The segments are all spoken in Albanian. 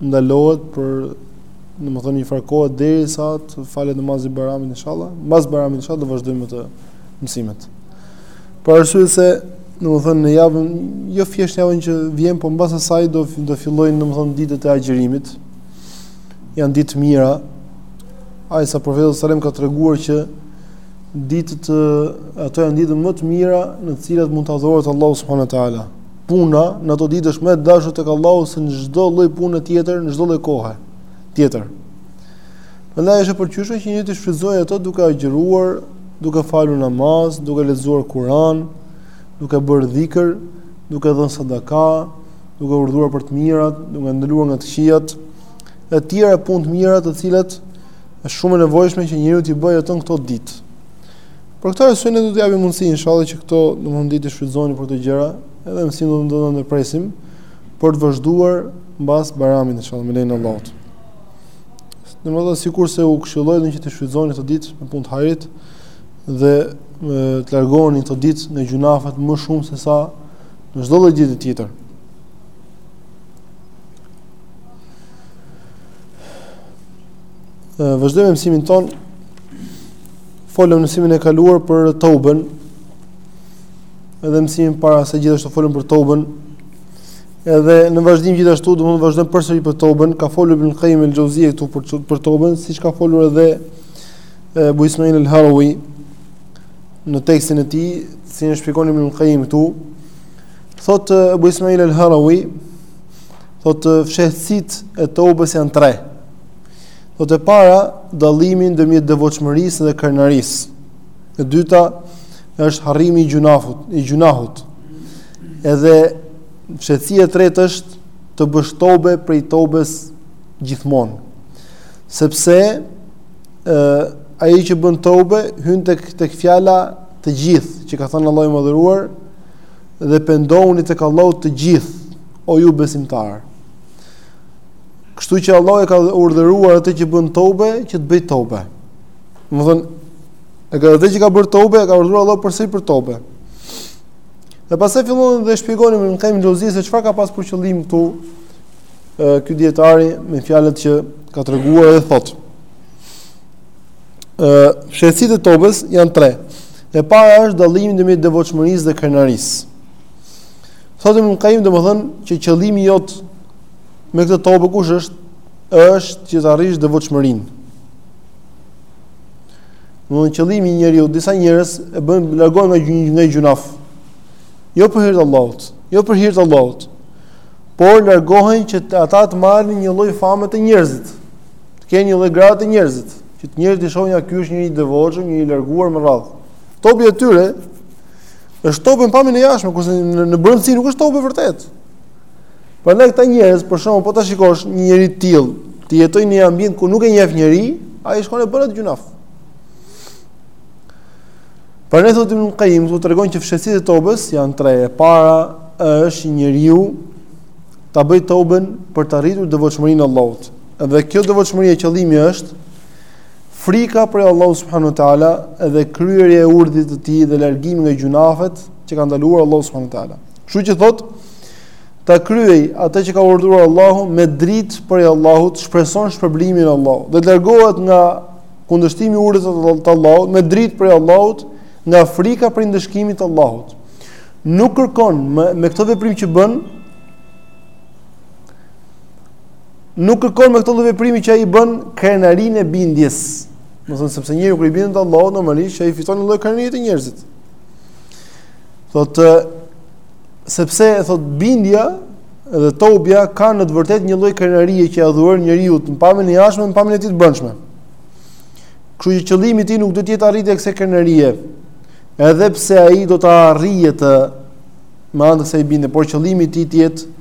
ndalohet për domethënë një farë kohe derisa të falet namazi i Bajramit inshallah. Mbas Bajramit inshallah do vazhdojmë me të mësimet. Për arsye se domethënë javën jo thjesht javën që vjen, por mbas asaj do do fillojnë domethënë ditët e agjërimit. Janë ditë të mira. Aq sa profeti sallallahu alajhi wasallam ka treguar që ditët ato janë ditët më të mira në të cilat mund të adhurohet Allahu subhanahu wa taala. puna në ato ditë është më e dashur tek Allahu se çdo lloj pune tjetër, në çdo lloj kohe tjetër. Prandaj është e pëlqyeshme që njeriu t'i shfrytëzojë ato duke agjëruar, duke falur namaz, duke lexuar Kur'an, duke bërë dhikr, duke dhënë sadaka, duke urdhëruar për të mirat, duke ndaluar nga të këqijat, e tjera punë të mira të cilat është shumë e nevojshme që njeriu t'i bëjë ato në këto ditë. Për këtë arsye ne do t'ju japim mundësi inshallah që këto domthonë ditë t'i shfrytëzoni për këto gjëra, edhe mësimin do ta ndërpresim për të vazhduar mbas Bajramit inshallah me lejen e Allahut. Domthonë sikurse u këshillojmë që t'i shfrytëzoni këto ditë me punë të hajrit dhe të largoheni këto ditë nga gjunafet më shumë se sa në çdo lloj ditë tjetër. Vazhdojmë mësimin tonë Folëm në mësimin e kaluar për Tauben. Edhe mësimin para saj gjithashtu folëm për Tauben. Edhe në vazhdim gjithashtu do të vazhdojmë përsëri për Tauben. Ka folur Ibn Qayyim el-Jauziy këtu për për Tauben, siç ka folur edhe Abu Ismail el-Harawi në tekstin e tij, si e shpjegon Ibn Qayyim këtu. Thot Abu Ismail el-Harawi, thot fshehtësitë e Taubes janë tre. Thotë e para, dallimi ndërmjet devotshmërisë dhe krenarisë. E dyta, është harrimi i gjunafut, i gjunahut. Edhe fshehtësia e tretë është të bësh tobe prej tobes gjithmonë. Sepse ë ai që bën tobe hyn tek tek fjala të gjithë që ka thënë Allahu i madhëruar dhe pendohuni tek Allahu të gjithë o ju besimtarë. Kështu që Allahu e ka urdhëruar atë që bën tobe që të bëjë tobe. Domethënë, atë edhe që ka bërë tobe, e ka urdhëruar Allahu përsëri për tobe. Dhe pastaj fillon dhe shpjegon Ibn Qayyim el-Jauziy se çfarë ka pas për qëllim këtu ky dijetari me fjalët që ka treguar dhe thot. Fshehtësitë e tobes janë tre. E para është dallimi ndërmjet devotshmërisë dhe krenarisë. Thot Ibn Qayyim domethënë që qëllimi jot Me këtë tobe kush është? Është që të arrish devotshmërinë. Në në qëllimi njeriu disa njerëz e bëjnë largohen nga, nga gjunaf. Jo për hirtë Allahot. Jo për hirtë Allahot. Por lërgohen që ata të marrin një lloj fame te njerëzit. Të kenë një lloj grade te njerëzit. Që njerëzit i shohin ja ky është një i devotshëm, një i larguar me radhë. Tobja e tyre është tobe në pamjen e jashtme, kurse në, në brendësi nuk është tobe e vërtetë. Prandaj këta njerëz, për shembull po ta shikosh një njeri të tillë, të jetojë në një ambient ku nuk e njeh njeri, ai shkon e bën atë gjunaf. Prandaj thot Ibn Qayyim, na tregon që fshehësitë e tobës janë tre. E para është njeriu ta bëj toben për të arritur devotshmërinë e Allahut. Dhe kjo devotshmëri e qëllimi është frika prej Allahut subhanuhu teala dhe kryerja e urdhrit të tij dhe largimi nga gjunafet që ka ndaluar Allahu subhanuhu teala. Kështu që thot ta kryej atë që ka urdhëruar Allahu me dritë prej Allahut, shpreson shpërblimin e Allahut. Dhe largohet nga kundërshtimi i urdhrit të Allahut me dritë prej Allahut, nga frika prej ndëshkimit të Allahut. Nuk kërkon me, me këtë veprim që bën, nuk kërkon me këtë veprim që ai bën krenarinë e bindjes. Domethënë sepse njeriu kur i bindet Allahut normalisht ai fiton një lloj krenarie te njerëzit. Thot sepse thot bindja dhe tobja kanë të vërtet një lloj krenarie që ia dhuron njeriut në pamjen e jashtme, në pamjen e tij të brendshme. Kështu që qëllimi i tij nuk duhet të jetë arritja e kësaj krenarie. Edhe pse ai do ta arrijë atë me anë të kësaj bindjeje, por qëllimi i tij të jetë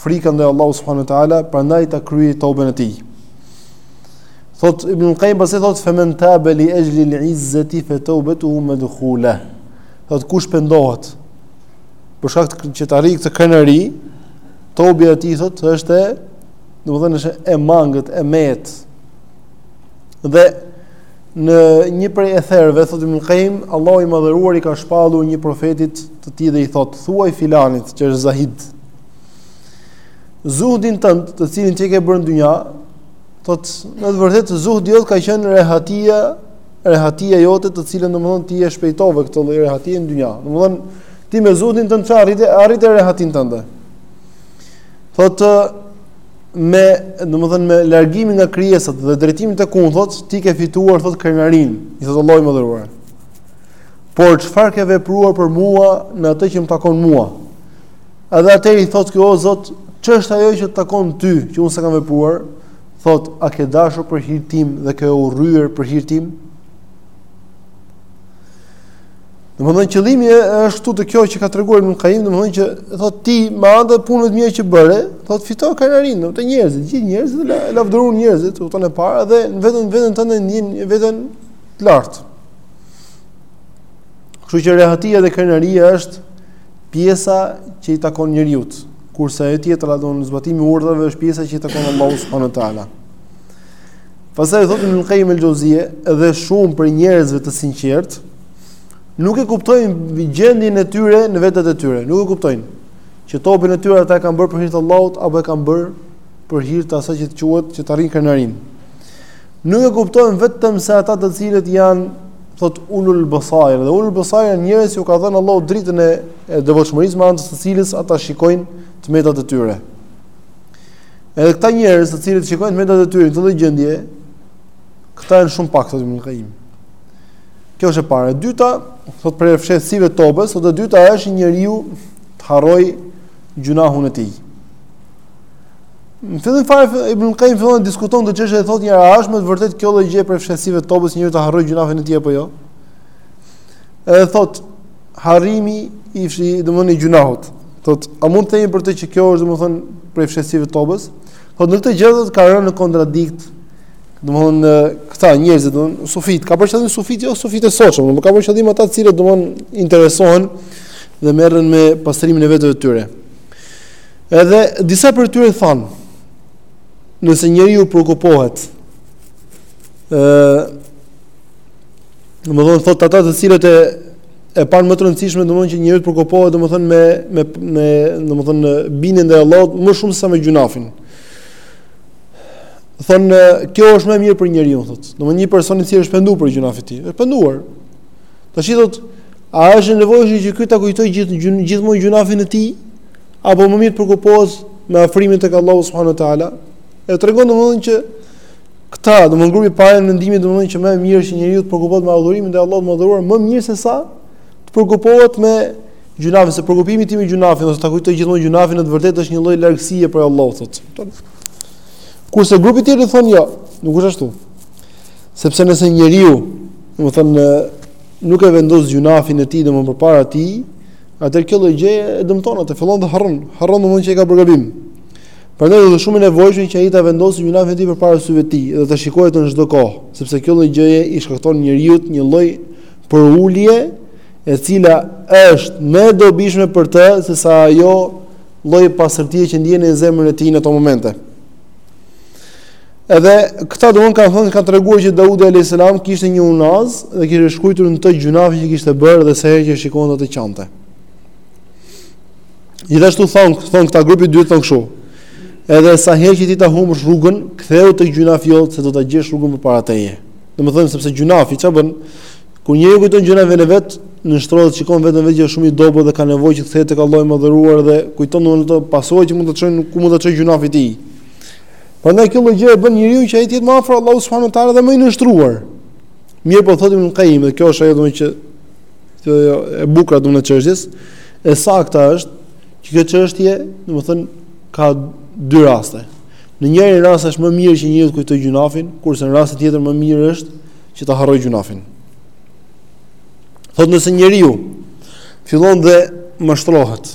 frika ndaj Allahut subhanuhu teala, prandaj ta kryejë tobën e tij. Thot Ibn Qayyim pasi thot femen tabe li ejli al-izzati fa tawbatuhu madkhula. Thot kush pendohet për shkak të që të arrijë këtë krenari, tobja e tij thot është domethënë është e mangët, e metë. Dhe në një prej etherëve thotë Ibn Qayyim, Allahu i madhëruar i ka shpallur një profetit të tij dhe i thot, thuaj filanit që është zahid. Zuhdin tënd, të cilin ti ke bërë në dynja, thot në të vërtetë zuhdi jot ka qenë rehatia Rehatia jote të cilën domthon ti e shpejtove këtë lloj rehatie në dynja. Domthon ti me zuhdin tënd çfarë arrite? Arrite rehatin tënde. Thotë me domthon me largimin nga krijesat dhe drejtimin tek unë thotë ti ke fituar thotë krenarin, i thotë Allahu i madhëruar. Por çfarë ke vepruar për mua në atë që më takon mua? Edhe atëherë i thotë ky o Zot, ç'është ajo që të takon ty, që unë s'e kam vepruar? Thotë, a ke dashur për hir tim dhe ke urryer për hir tim? Domethënë qëllimi është këtu të kjo që ka treguar Ibn Qayyim, domethënë që thotë ti me anë të punëve të mira që bëre, thotë fitove krenarinë, domethënë te njerëzit, gjithë njerëzit të lavdëruan njerëzit, u tonë para dhe në veten veten tënde ndjen veten të lartë. Kështu që rehatia dhe krenaria është pjesa që i takon njeriut. Kurse e tjetra domethënë zbatimi i urdhrave është pjesa që i takon Allahut subhanahu wa taala. Pastaj thotë Ibnul Qayyim el-Xheuzije edhe shumë prej njerëzve të sinqertë nuk e kuptojnë gjendjen e tyre në vetet e tyre, nuk e kuptojnë që toben e tyre ata e kanë bërë për hir të Allahut apo e kanë bërë për hir të asaj që t'quhet që ta arrijnë krenarinë. Nuk e kuptojnë vetëmse ata të cilët janë thot ulul basair dhe ulul basair janë njerëz që u ka dhënë Allahu dritën e, e devotshmërisë me anë të së cilës ata shikojnë të metat e tyre. Edhe këta njerëz të cilët shikojnë të metat e tyre në këtë gjendje, këta janë shumë pak thotë Ibn Qayyim. Kjo është e para. E dyta, thot prej fshehtësive të tobës, thotë e dyta është njeriu të harrojë gjynahun e tij. Në fillim fare Ibn Qayyim fillon të diskuton këtë çështje dhe thotë a është me të vërtetë kjo lloj gjëje prej fshehtësive të tobës njeriu të harrojë gjynafin e tij apo jo? Edhe thotë harrimi i fshi domthoni i gjynahut. Thotë a mund të themi për të që kjo është domthon prej fshehtësive të tobës? Thotë në këtë gjë domthon kanë rënë në kontradikt domthon këta njerëz domthon sufitë, ka për qëllim sufitë jo sufitë e sotshëm, por ka për qëllim ata të cilët domthon interesohen dhe merren me pastrimin e veteve të tyre. Edhe disa prej tyre thanë, nëse njeriu preokupohet ë domethënë thotë ata të cilët e e panë më të rëndësishme domethënë që njeriu të preokupohet domethënë me me me domethënë bindjen ndaj Allahut më shumë se me gjynafin. Thonë kjo është më e mirë për njeriun thotë. Domethënë një person i cili është penduar për gjynafin e tij, është penduar. Tashi thotë a është e nevojshme që ky ta kujtojë gjithë gjithmonë gjynafin e tij? apo më mirë të preokupohet me afrimin tek Allahu subhanahu wa taala, e tregon domthonë që këta, domthonë grupi i parë në mendimin domthonë që më e mirë është njeriu të preokupohet me afrimin te Allahu i madhëruar më mirë se sa të preokupohet me gjynafin, se preokupimi me gjynafin ose ta kujtojë gjithmonë gjynafin në të vërtetë është një lloj largësie prej Allahut thotë. Kurse grupi tjetër thonë jo, nuk është ashtu. Sepse nëse njeriu, domethënë nuk e vendos gjynafin e tij domthonë përpara tij, Atë kjo lloj gjëje e dëmton atë, fillon ta harrojë, harron domthonjë që e ka bërë gabim. Prandaj është shumë e nevojshme që ai ta vendosë gjunafin e tij përpara syve të tij dhe ta shikojë atë në çdo kohë, sepse kjo lloj gjëje i shkakton njeriut një lloj përuljeje e cila është më e dobishme për të se sa ajo lloj pastërtie që ndjen në zemrën e tij në ato momente. Edhe këta domun kanë thënë kanë treguar që Daudi alayhis salam kishte një unazë dhe kishte shkruar në të gjunafin që kishte bërë dhe sa herë që shikonte atë qante. Gjithashtu thon thon këta grupi i dytë thon kështu. Edhe sa herë që ti ta humbësh rrugën, kthehu te gjunafi jot se do ta gjesh rrugën përpara teje. Domethënë sepse gjunafi çfarë bën? Kur njeriu kujton gjunafin e vet, nënshtrohet shikon veten e vet që është shumë i dobët dhe ka nevojë që të kthehet tek Allahu i madhëruar dhe kujton domethënë ato pasojat që mund të çojnë ku mund të çojë gjunafi i tij. Prandaj kjo lloj gjëje e bën njeriu që ai të jetë më afër Allahut subhanuhu teala dhe më i nënshtruar. Mirëpo thotë Ibn Qayyim, dhe kjo është ajo domethënë që kjo, e bukura domethënë e çështjes, e sakta është që kjo çështje, domethënë ka dy raste. Në njërin rast është më mirë që njeriu të kujtojë gjunafin, kurse në rastin tjetër më mirë është që ta harrojë gjunafin. Thotë nëse njeriu fillon dhe mashtrohet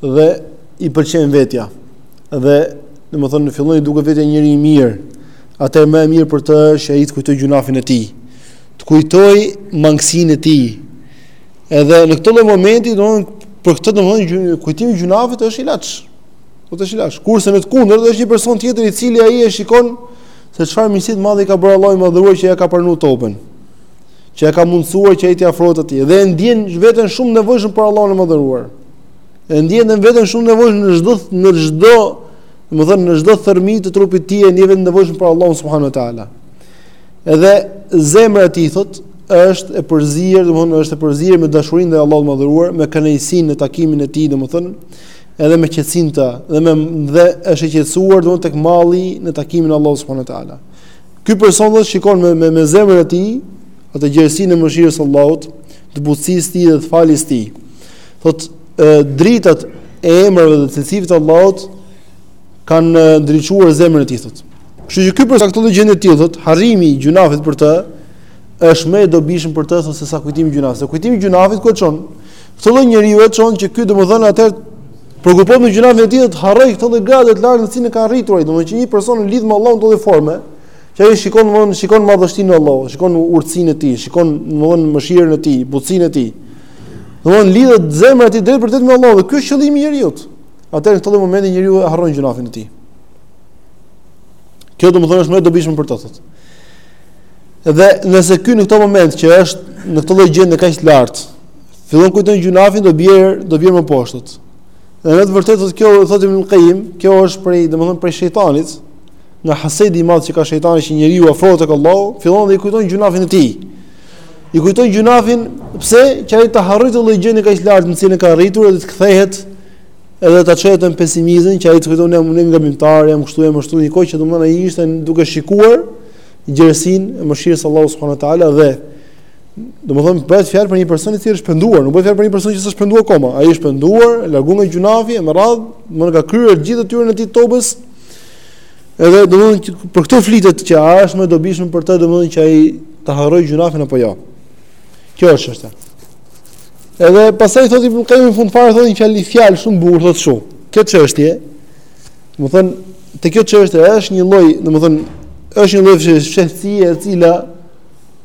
dhe i pëlqen vetja, Dhe, domethënë, fillon i duket vetja njeri i mirë, atëherë më e mirë për të është që ai të kujtojë gjunafin e tij, të kujtojë mangësinë e tij. Edhe në këtë lloj momenti, domethënë, për këtë domethënë kujtimi i gjunafit është ilaç. Po, është ilaç, kurse në të kundërt domethënë është një person tjetër i cili ai e shikon se çfarë mirësie të madhe i ka bërë Allahu i madhëruar që ia ka pranuar teuben. Që ia ka mundësuar që ai t'i afrohet atij dhe e ndjen veten shumë të nevojshëm për Allahun e madhëruar. E ndjen veten shumë të nevojshëm në çdo në çdo, domethënë në çdo thërrmi të trupit të tij e ndjen veten të nevojshëm për Allahun subhanuhu teala. Edhe zemra e tij thotë është e përzier, domthonë është e përzier me dashurinë e Allahut të madhëruar, me kënaqësinë në takimin e tij, domthonë edhe me qetësinë të dhe me dhe është e qetësuar domthonë tek malli në takimin e Allahut subhanuhu teala. Ky person do shikon me me, me zemrën e tij atë gjerësinë e mëshirës së Allahut, të butësisë së tij dhe të faljes së tij. Thot dritat e emrave dhe të cilësive të Allahut kanë ndriçuar zemrën e tij thot. Kështu që ky person në këtë lloj gjendje të tillë thot, harrimi i gjunafit për të është më i dobishëm për të thot se sa kujtimi i gjunafit. Se kujtimi i gjunafit ku e çon? Këtë lloj njeriu e çon që ky domethënë të preokupohet me gjunafin e tij të harrojë këtë lloj gradë të lartë në të cilën e ka arritur ai, domethënë që një person i lidhur me Allahun në çdo formë, që ai shikon domthonë shikon madhështinë e Allahut, shikon urtësinë e tij, shikon domthonë mëshirën e tij, butësinë e tij. Domthon lidhet zemra e tij drejtpërdrejt me Allahun dhe ky është qëllimi i njeriu. Atëherë në këtë moment njeriu e harron gjunafin e tij. Kjo domthon është më e dobishme për të thotë. Dhe nëse ky në këtë moment që është në këtë lloj gjendje kaq të lartë, fillon kujton gjunafin do bjerë, do bjerë më poshtë. Dhe në të vërtetë thotë kjo thotë Ibn Qayyim, kjo është prej domthon prej shejtanit, nga hasedi i madh që ka shejtani që njeriu afrohet tek Allahu, fillon dhe i kujton gjunafin e tij. I kujton gjunafin pse që ai të harrojë atë lloj gjendje kaq të lartë në cilën ka arritur dhe të kthehet edhe ta çojë në pesimizëm që ai të thotë jam unë gabimtar, jam kështu jam ashtu, në kohë që domthonë ai ishte duke shikuar gjerësinë e mëshirës së Allahut subhanahu wa taala dhe domethënë, bëhet fjalë për një person i cili është penduar, nuk bëhet fjalë për një person që s'është penduar akoma. Ai është penduar, larguar nga gjunafi, e me radhë, domethënë ka kryer gjithë detyrën e tij tobes, Edhe domethënë që për këtë flitet që a është më dobishme për të domethënë që ai ta harrojë gjunafin apo jo. Kjo është çështja. Edhe pastaj thotë Ibn Qayyim në fund fare thotë një fjalë fjalë shumë bukur thotë kështu. Kjo çështje, domethënë, te kjo çështje është një lloj, domethënë, është një lloj fshehtësie e cila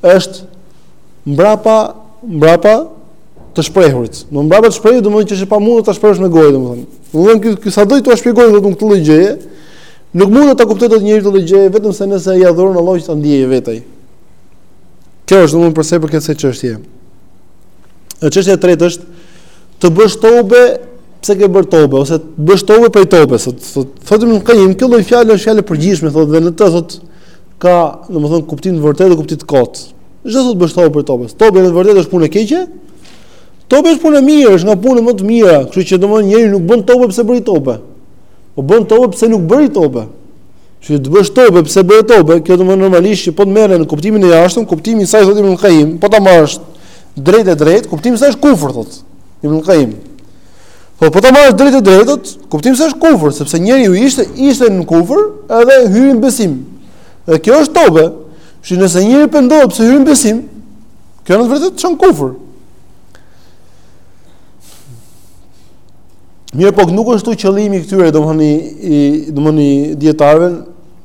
është mbrapa mbrapa të shprehurit. Mbrapa të shprehurit, domethënë që është e pamundur ta shprehësh me gojë, domethënë. Domethënë ky sado t'jua shpjegojë thotë unë këtë lloj gjëje, nuk mund ta kuptoj dot njeri këtë lloj gjëje vetëmse nëse ia dhuron Allahu që ta ndiejë vetë ai. Kjo është domethënë për sa i përket çështjes. E çështja e tretë është të bësh tobe pse ke bërë tobe ose të bësh tobe për tobe, thotë thot, thotë Ibn Qayyim kjo lloj fjalë është fjalë e përgjithshme thotë dhe në të thotë ka domethënë kuptim të vërtetë dhe kuptim të kotë. Ç'do thotë bësh tobe për tobe. Tobe në të vërtetë s'është punë e keqe, Tobe është punë e mirë, është nga punët më të mira, kështu që domethënë njeriu nuk bën tobe pse bëri tobe. Po bën tobe pse nuk bëri tobe. Kështu që të bësh tobe pse bëre tobe, kjo domethënë normalisht që po të merren në kuptimin e jashtëm, kuptimi i saj thotë Ibn Qayyim, po ta marrësh drejtpërdrejt, kuptimi i saj është kufër thotë Ibn Qayyim. Po po ta marrësh drejtpërdrejt, kuptimi i saj është kufër, sepse njeriu ishte ishte në kufër, edhe hyri në besim. Dhe kjo është tobe. Kështu nëse njeriu pendohet pse hyri në besim, Kjo në të vërtetë të çon në kufër. Mirëpo nuk është këtu qëllimi i këtyre, domthon i domthon dietarëve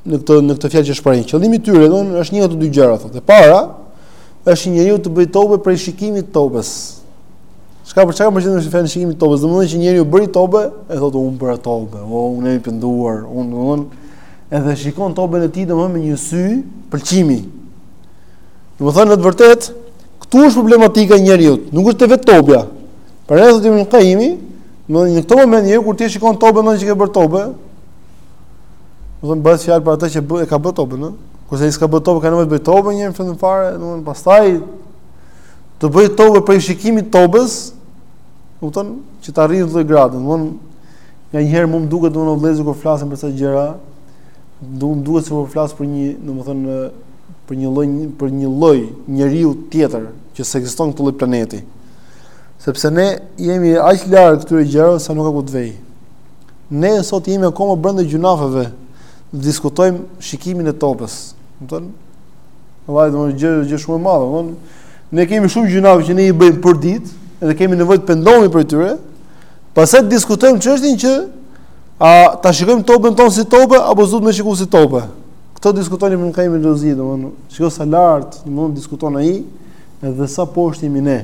në këtë në këtë fjalë që shprehin. Qëllimi i tyre domthon është një nga këto dy gjëra thotë. E para është që njeriu të bëjë tobe për shikimin e tobes. Ç'ka për qëllim me fjalën shikimin e tobes, domthon që njeriu bëri tobe, e thotë unë bëra tobe, o unë jam penduar, unë domthon edhe shikon toben e tij domthon me një sy pëlqimi. Domethënë në të vërtetë këtu është problematika e njeriu, nuk është vetë tobja. Prandaj thotë Ibn Qayyim, domethënë këtë moment njeriu kur ti shikon tobën tënde që ke bërë tobë, domethënë bëhet fjalë për atë që e ka bërë tobën, ëh. Kurse ai që s'ka bërë tobë, ka nevojë të bëjë tobë një herë fundin fare, domethënë pastaj të bëjë tobë prej shikimit të tobës, kupton, që të arrijë atë lloj gradë, domethënë nganjëherë më duket domethënë vëllezër kur flasim për këto gjëra, duket se po flas për një, domethënë për një lloj për një lloj njeriu tjetër që s'ekziston këtu në planetin. Sepse ne jemi aq larg këtyre gjërave sa nuk ka ku të vej. Ne sot jemi akoma brenda gjynafeve. Diskutojmë shikimin e tobës. Kupton? Vallai domethënë gjë shumë e madhe, kupton? Ne kemi shumë gjynafe që ne i bëjmë për ditë, edhe kemi nevojë të pendohemi prej tyre. Pastaj diskutojmë çështjen që a ta shikojmë tobën tonë si tobë apo s'do ta shikojmë si tobë. Këto diskuton Ibn Qayyim al-Jawzi, domthonë, shiko sa lart, domthonë diskuton ai dhe sa poshtë jemi ne.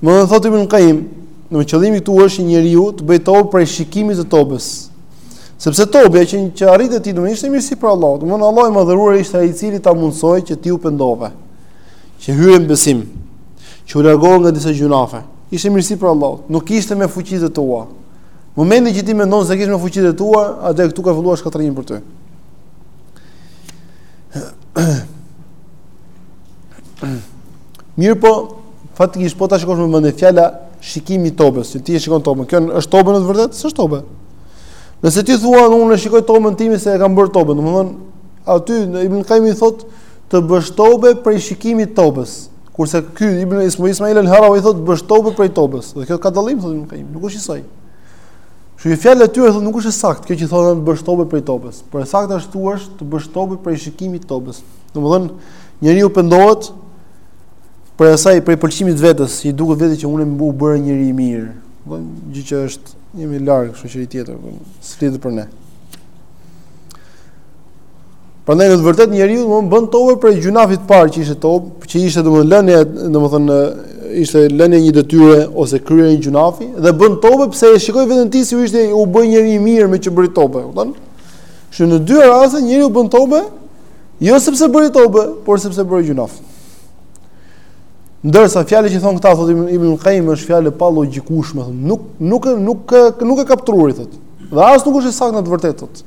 Domethënë thotë Ibn Qayyim, domethënë qëllimi këtu është që njeriu të bëjë tobë prej shikimit të tobës. Sepse tobja që që arrite ti domthonë ishte mirësi prej Allahut. Domthonë Allahu i madhëruar ishte ai i cili ta mundësoi që ti u pendove. Që hyre në besim. Që u largove nga disa gjynafe. Ishte mirësi prej Allahut, nuk ishte me fuqitë e tua. Momentin që ti mendon se ishte me fuqitë e tua, atë këtu ka filluar shkatërrimi për ty. Mirëpo, faktikisht po ta shikosh me mendje fjala shikimi i tobës, se ti e shikon tobën. Kjo është tobë në të vërtetë, s'është tobë. Nëse ti thua unë e shikoj tobën time se e kam bërë tobën, domethënë aty Ibn Qayyimi thotë të bësh tobë prej shikimit të tobës. Kurse ky Ibn Ismail al-Harawi thotë të bësh tobë prej tobës. Dhe kjo ka dallim thotë Ibn Qayyimi, nuk është e saktë. Kështu që fjala e tyre thotë nuk është e saktë, kjo që thonë të bësh tobë prej tobës. Por e saktë është të thuash të bësh tobë prej shikimit të tobës. Domthon njeriu pendohet prej asaj prej pëlqimit të vetes, i duket vetja që unë u bëra njeri i mirë. Domthon gjë që është jemi larg, kështu që i tjetër, s'lidhet për ne. Prandaj në të vërtetë njeriu do të bën tobë prej gjynafit të parë që ishte tobë, që ishte domthonë lënia, domthonë ishte lënia një detyre ose kryerja një gjynafi dhe bën tobë pse e shikoi veten e tij sikur ishte u bë njeri i mirë meqë bëri tobë, kupton? Që në dy raste njeriu bën tobë jo sepse bëri tobë, por sepse bëri gjynaf. Ndërsa fjala që thon këta thotë Ibn Qayyim është fjalë e palogjikshme, domethënë, nuk nuk nuk nuk e kap truri thotë. Dhe as nuk është saktë në të vërtetë thotë.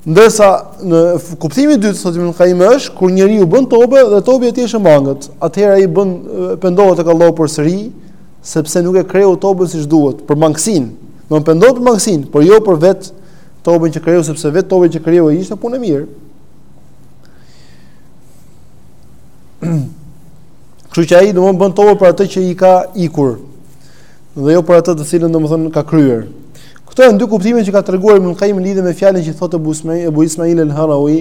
Ndërsa në kuptimin e dytë thotë Ibn Qayyim është kur njeriu bën tobe dhe tobi e tij është e mangët, atëherë ai bën pendohet tek Allahu përsëri, sepse nuk e kreu tobën siç duhet, për mangësinë. Do pendohet për mangësinë, por jo për vet tobën që kreu sepse vet toba që kreu ai ishte punë e mirë. Kështu që ai do bën tobe për atë që i ka ikur. dhe jo për atë të cilën domethënë ka kryer. Këto janë dy kuptime që ka treguar Ibn Qayyim lidhje me fjalën që thotë Abu Ismail Abu Ismail al-Harawi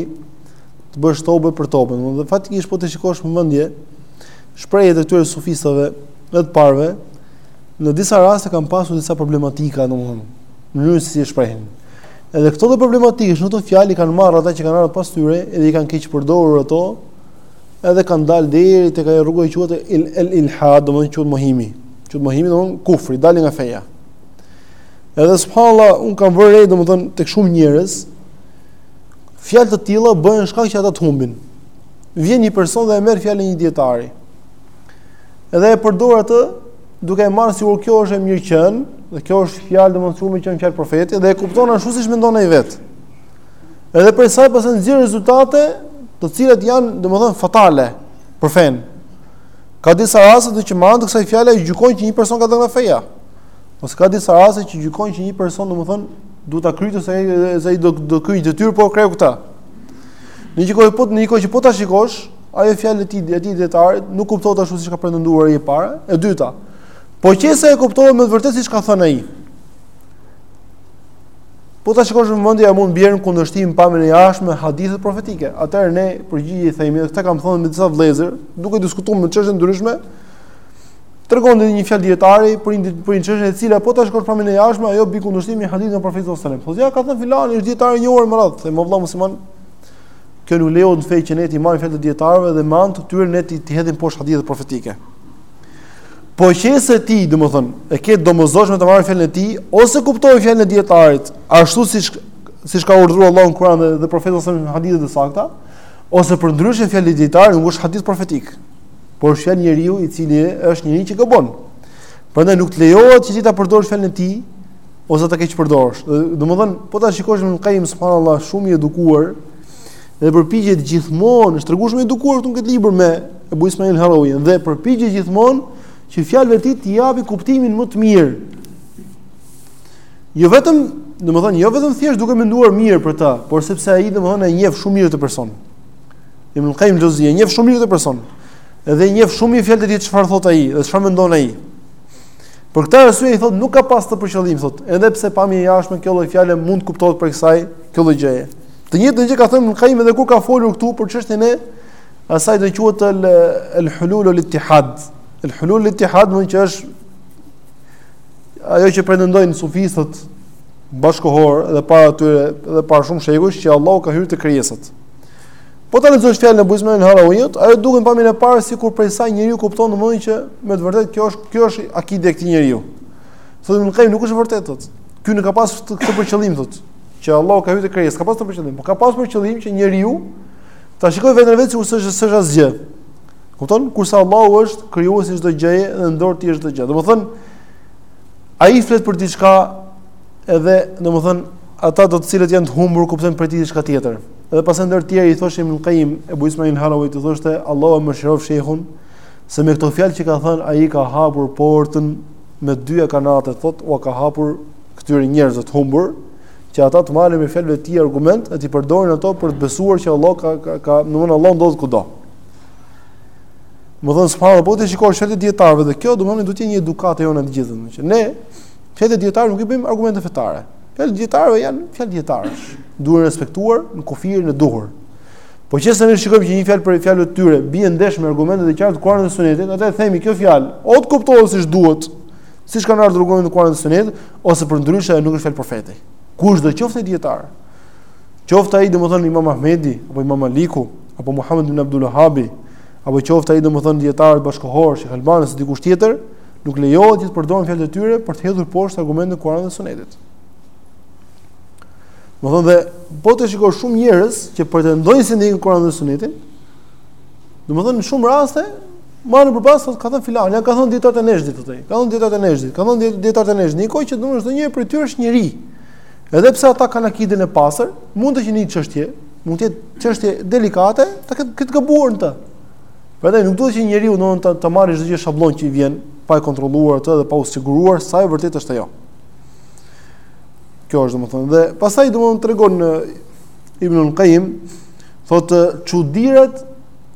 të bësh tobe për tobën. Domethënë faktikisht po të shikosh me mendje shprehjet e këtyre sufistëve më të parëve në disa raste kanë pasur disa problematika domethënë në mënyrën si e shprehin. Edhe këto problematika në këto fjalë kanë marrë ata që kanë ardhur pas tyre dhe i kanë keqpërdorur ato edhe kanë dalë deri tek ajo rrugë që quhet el-ilhad, domethënë quhet mohimi. Quhet mohimi domethën kufri, daljen nga feja. Edhe subhanallahu, un kam vënë re domethën tek shumë njerëz fjalë të tilla bëhen shkak që ata të humbin. Vjen një person dhe e merr fjalën e një dietari. Edhe e përdor atë duke e marrë sikur kjo është e mirëqenë, dhe kjo është fjalë domethën me qenë fjalë profeti dhe e kupton ashtu siç mendon ai vet. Edhe pastaj pas nxjerr rezultate, të cilat janë domethën fatale për fen. Ka disa raste që me anë të kësaj fjale e gjykojnë që një person ka dalë nga feja. Ose ka disa raste që gjykojnë që një person, domethënë, duhet ta kryejë se, se i do, do kryejë detyrë, po kreu këta. Në një kohë po në një kohë që po ta shikosh, ajo fjalë e atij, e atij dijetarit nuk kuptohet ashtu siç ka pretenduar ai e para, e dyta. Po qe se e kuptohet me vërtet siç ka thënë ai. Po ta shikosh me vëmendje ajo mund bjerë në kundërshtim në pamjen e jashtme me hadithet profetike. Atëherë ne përgjigje i themi, këtë kam thënë me disa vëllezër, duke diskutuar me çështje ndryshme, tregon ndonjë fjalë dietari për një për një çështje e cila po ta shikosh pamjen e jashtme, ajo bie kundërshtim me hadithin e profetit sallallahu alajhi wasallam. Thotë ja ka thënë filani është dietar i njohur me radhë, them vëlla musliman. Kjo nuk lejohet në fe që ne të marrim fjalë të dietarëve dhe me anë të tyre ne të hedhim poshtë hadithet profetike. Po qe se ti, domethënë, e ke të domosdoshme ta marrësh fjalën e tij, ose kuptoje fjalën e djetarit, ashtu siç ka, siç ka urdhru Allahu në Kuran dhe, dhe profeti a.s. në hadithet e sakta, ose përndryshe fjala e djetarit, nuk është hadith profetik, por është fjalë njeriu i cili është njeri që gabon. Prandaj nuk të lejohet që ti ta përdorësh fjalën e tij, ose ta keqpërdorësh. Domethënë, po ta shikosh Ibn Qayyim, subhanallah, shumë i edukuar, Dhe përpiqet gjithmonë, është treguar shumë i edukuar këtu në këtë libër me Ebu Ismail Harawi dhe përpiqet gjithmonë që fjalëve të tij t'i japi kuptimin më të mirë. Jo vetëm, domethënë, jo vetëm thjesht duke menduar mirë për ta, por sepse ai domethënë e njeh shumë mirë atë person. Ibn Qayyim Xheuzi e njeh shumë mirë atë person. Edhe i njeh shumë mirë fjalët e tij çfarë thot ai dhe çfarë mendon ai. Për këtë arsye ai thot nuk ka pas këtë për qëllim thot, edhe pse pamja e jashtme kjo lloj fjalë mund të kuptohet prej saj, kjo lloj gjëje. Të njëjtën gjë ka thënë Ibn Qayyim edhe kur ka folur këtu për çështjen e asaj që quhet el el hulul el ittihad. El hulul el ittihad mund që është ajo që pretendojnë sufistët bashkohor edhe para tyre edhe para shumë shekujsh që Allahu ka hyrë te krijesat. Po ta lexosh fjalën e Ebu Ismail Harawiyut, ajo duket në pamje të parë sikur prej saj njeriu kupton domethënë që me të vërtetë kjo është kjo është akide e këtij njeriu. Thotë Ibn Qayyim nuk është e vërtetë. Ky nuk ka pas këtë për qëllim thotë. që Allahu ka hyrë te krijesat, ka pasur për qëllim, por ka pasur për qëllim që njeriu ta shikojë veten e vet sikur s'është s'është asgjë. Kupton? Kurse Allahu është krijuesi i çdo gjëje dhe në dorë të tij është çdo gjë. Domethën ai flet për diçka edhe domethën ata të cilët janë të humbur kuptojnë për diçka tjetër. Edhe pas ndër të tjera i thoshte Ibn Qayyim Ebu Ismail Harawit thoshte Allahu e mëshiroftë shehun se me këto fjalë që ka thënë ai ka hapur portën me dy kanate thot u ka hapur këtyre njerëzve të humbur, që ata të marrin me fjalët e tij argument e t'i përdorin ato për të besuar që Allah ka ka, ka domthonë Allah ndodh kudo. Domethënë subhanallah, po të shikosh fjalët e dietarëve dhe kjo domthonë duhet të jetë një edukatë e jonë të gjithë, domthonë që ne fjalët e dietarëve nuk i bëjmë argumente fetare. Fjalët e dietarëve janë fjalë dietarësh, duhen respektuar në kufirin e duhur. Po qe se ne shikojmë që një fjalë prej fjalëve të tyre bie ndesh me argumentet e qarta të Kuranit dhe Sunetit, atëherë themi kjo fjalë, o të kuptohet siç duhet, Siç kanë ardhur argumentet e Kur'anit dhe Sunetit, ose përndryshe ajo nuk është fjalë profeti. Kushdo qoftë dietari. Qoftë ai domethënë Imam Ahmedi apo Imam Maliku apo Muhammed ibn Abdul Wahhabi apo qoftë ai domethënë dietarët bashkëkohorë, Sheikh Albani ose dikush tjetër, nuk lejohet që të përdoren fjalët e tyre për të hedhur poshtë argumentin e Kur'anit dhe Sunetit. Domethënë dhe po të shikosh shumë njerëz që pretendojnë se ndjekin Kur'anin dhe Sunetin, domethënë në shumë raste Marrin përpas, ka thënë filan, ja kanë thënë dietarët e Nexhdit këtë. Kanë thënë dietarët e Nexhdit, kanë thënë dietarët e Nexhdit. Në një kohë që domethënë çdo njeri prej tyre është njeri. Edhe pse ata kanë akiden e pastër, mund që në një çështje, mund të jetë çështje delikate, të kenë gabuar në të. Prandaj nuk duhet që njeriu domethënë të, të marrë çdo gjë shabllon që i vjen pa e kontrolluar atë dhe pa u siguruar sa e vërtetë është ajo. Kjo është domethënë dhe pastaj domethënë tregon Ibn al-Qayyim thotë çudirat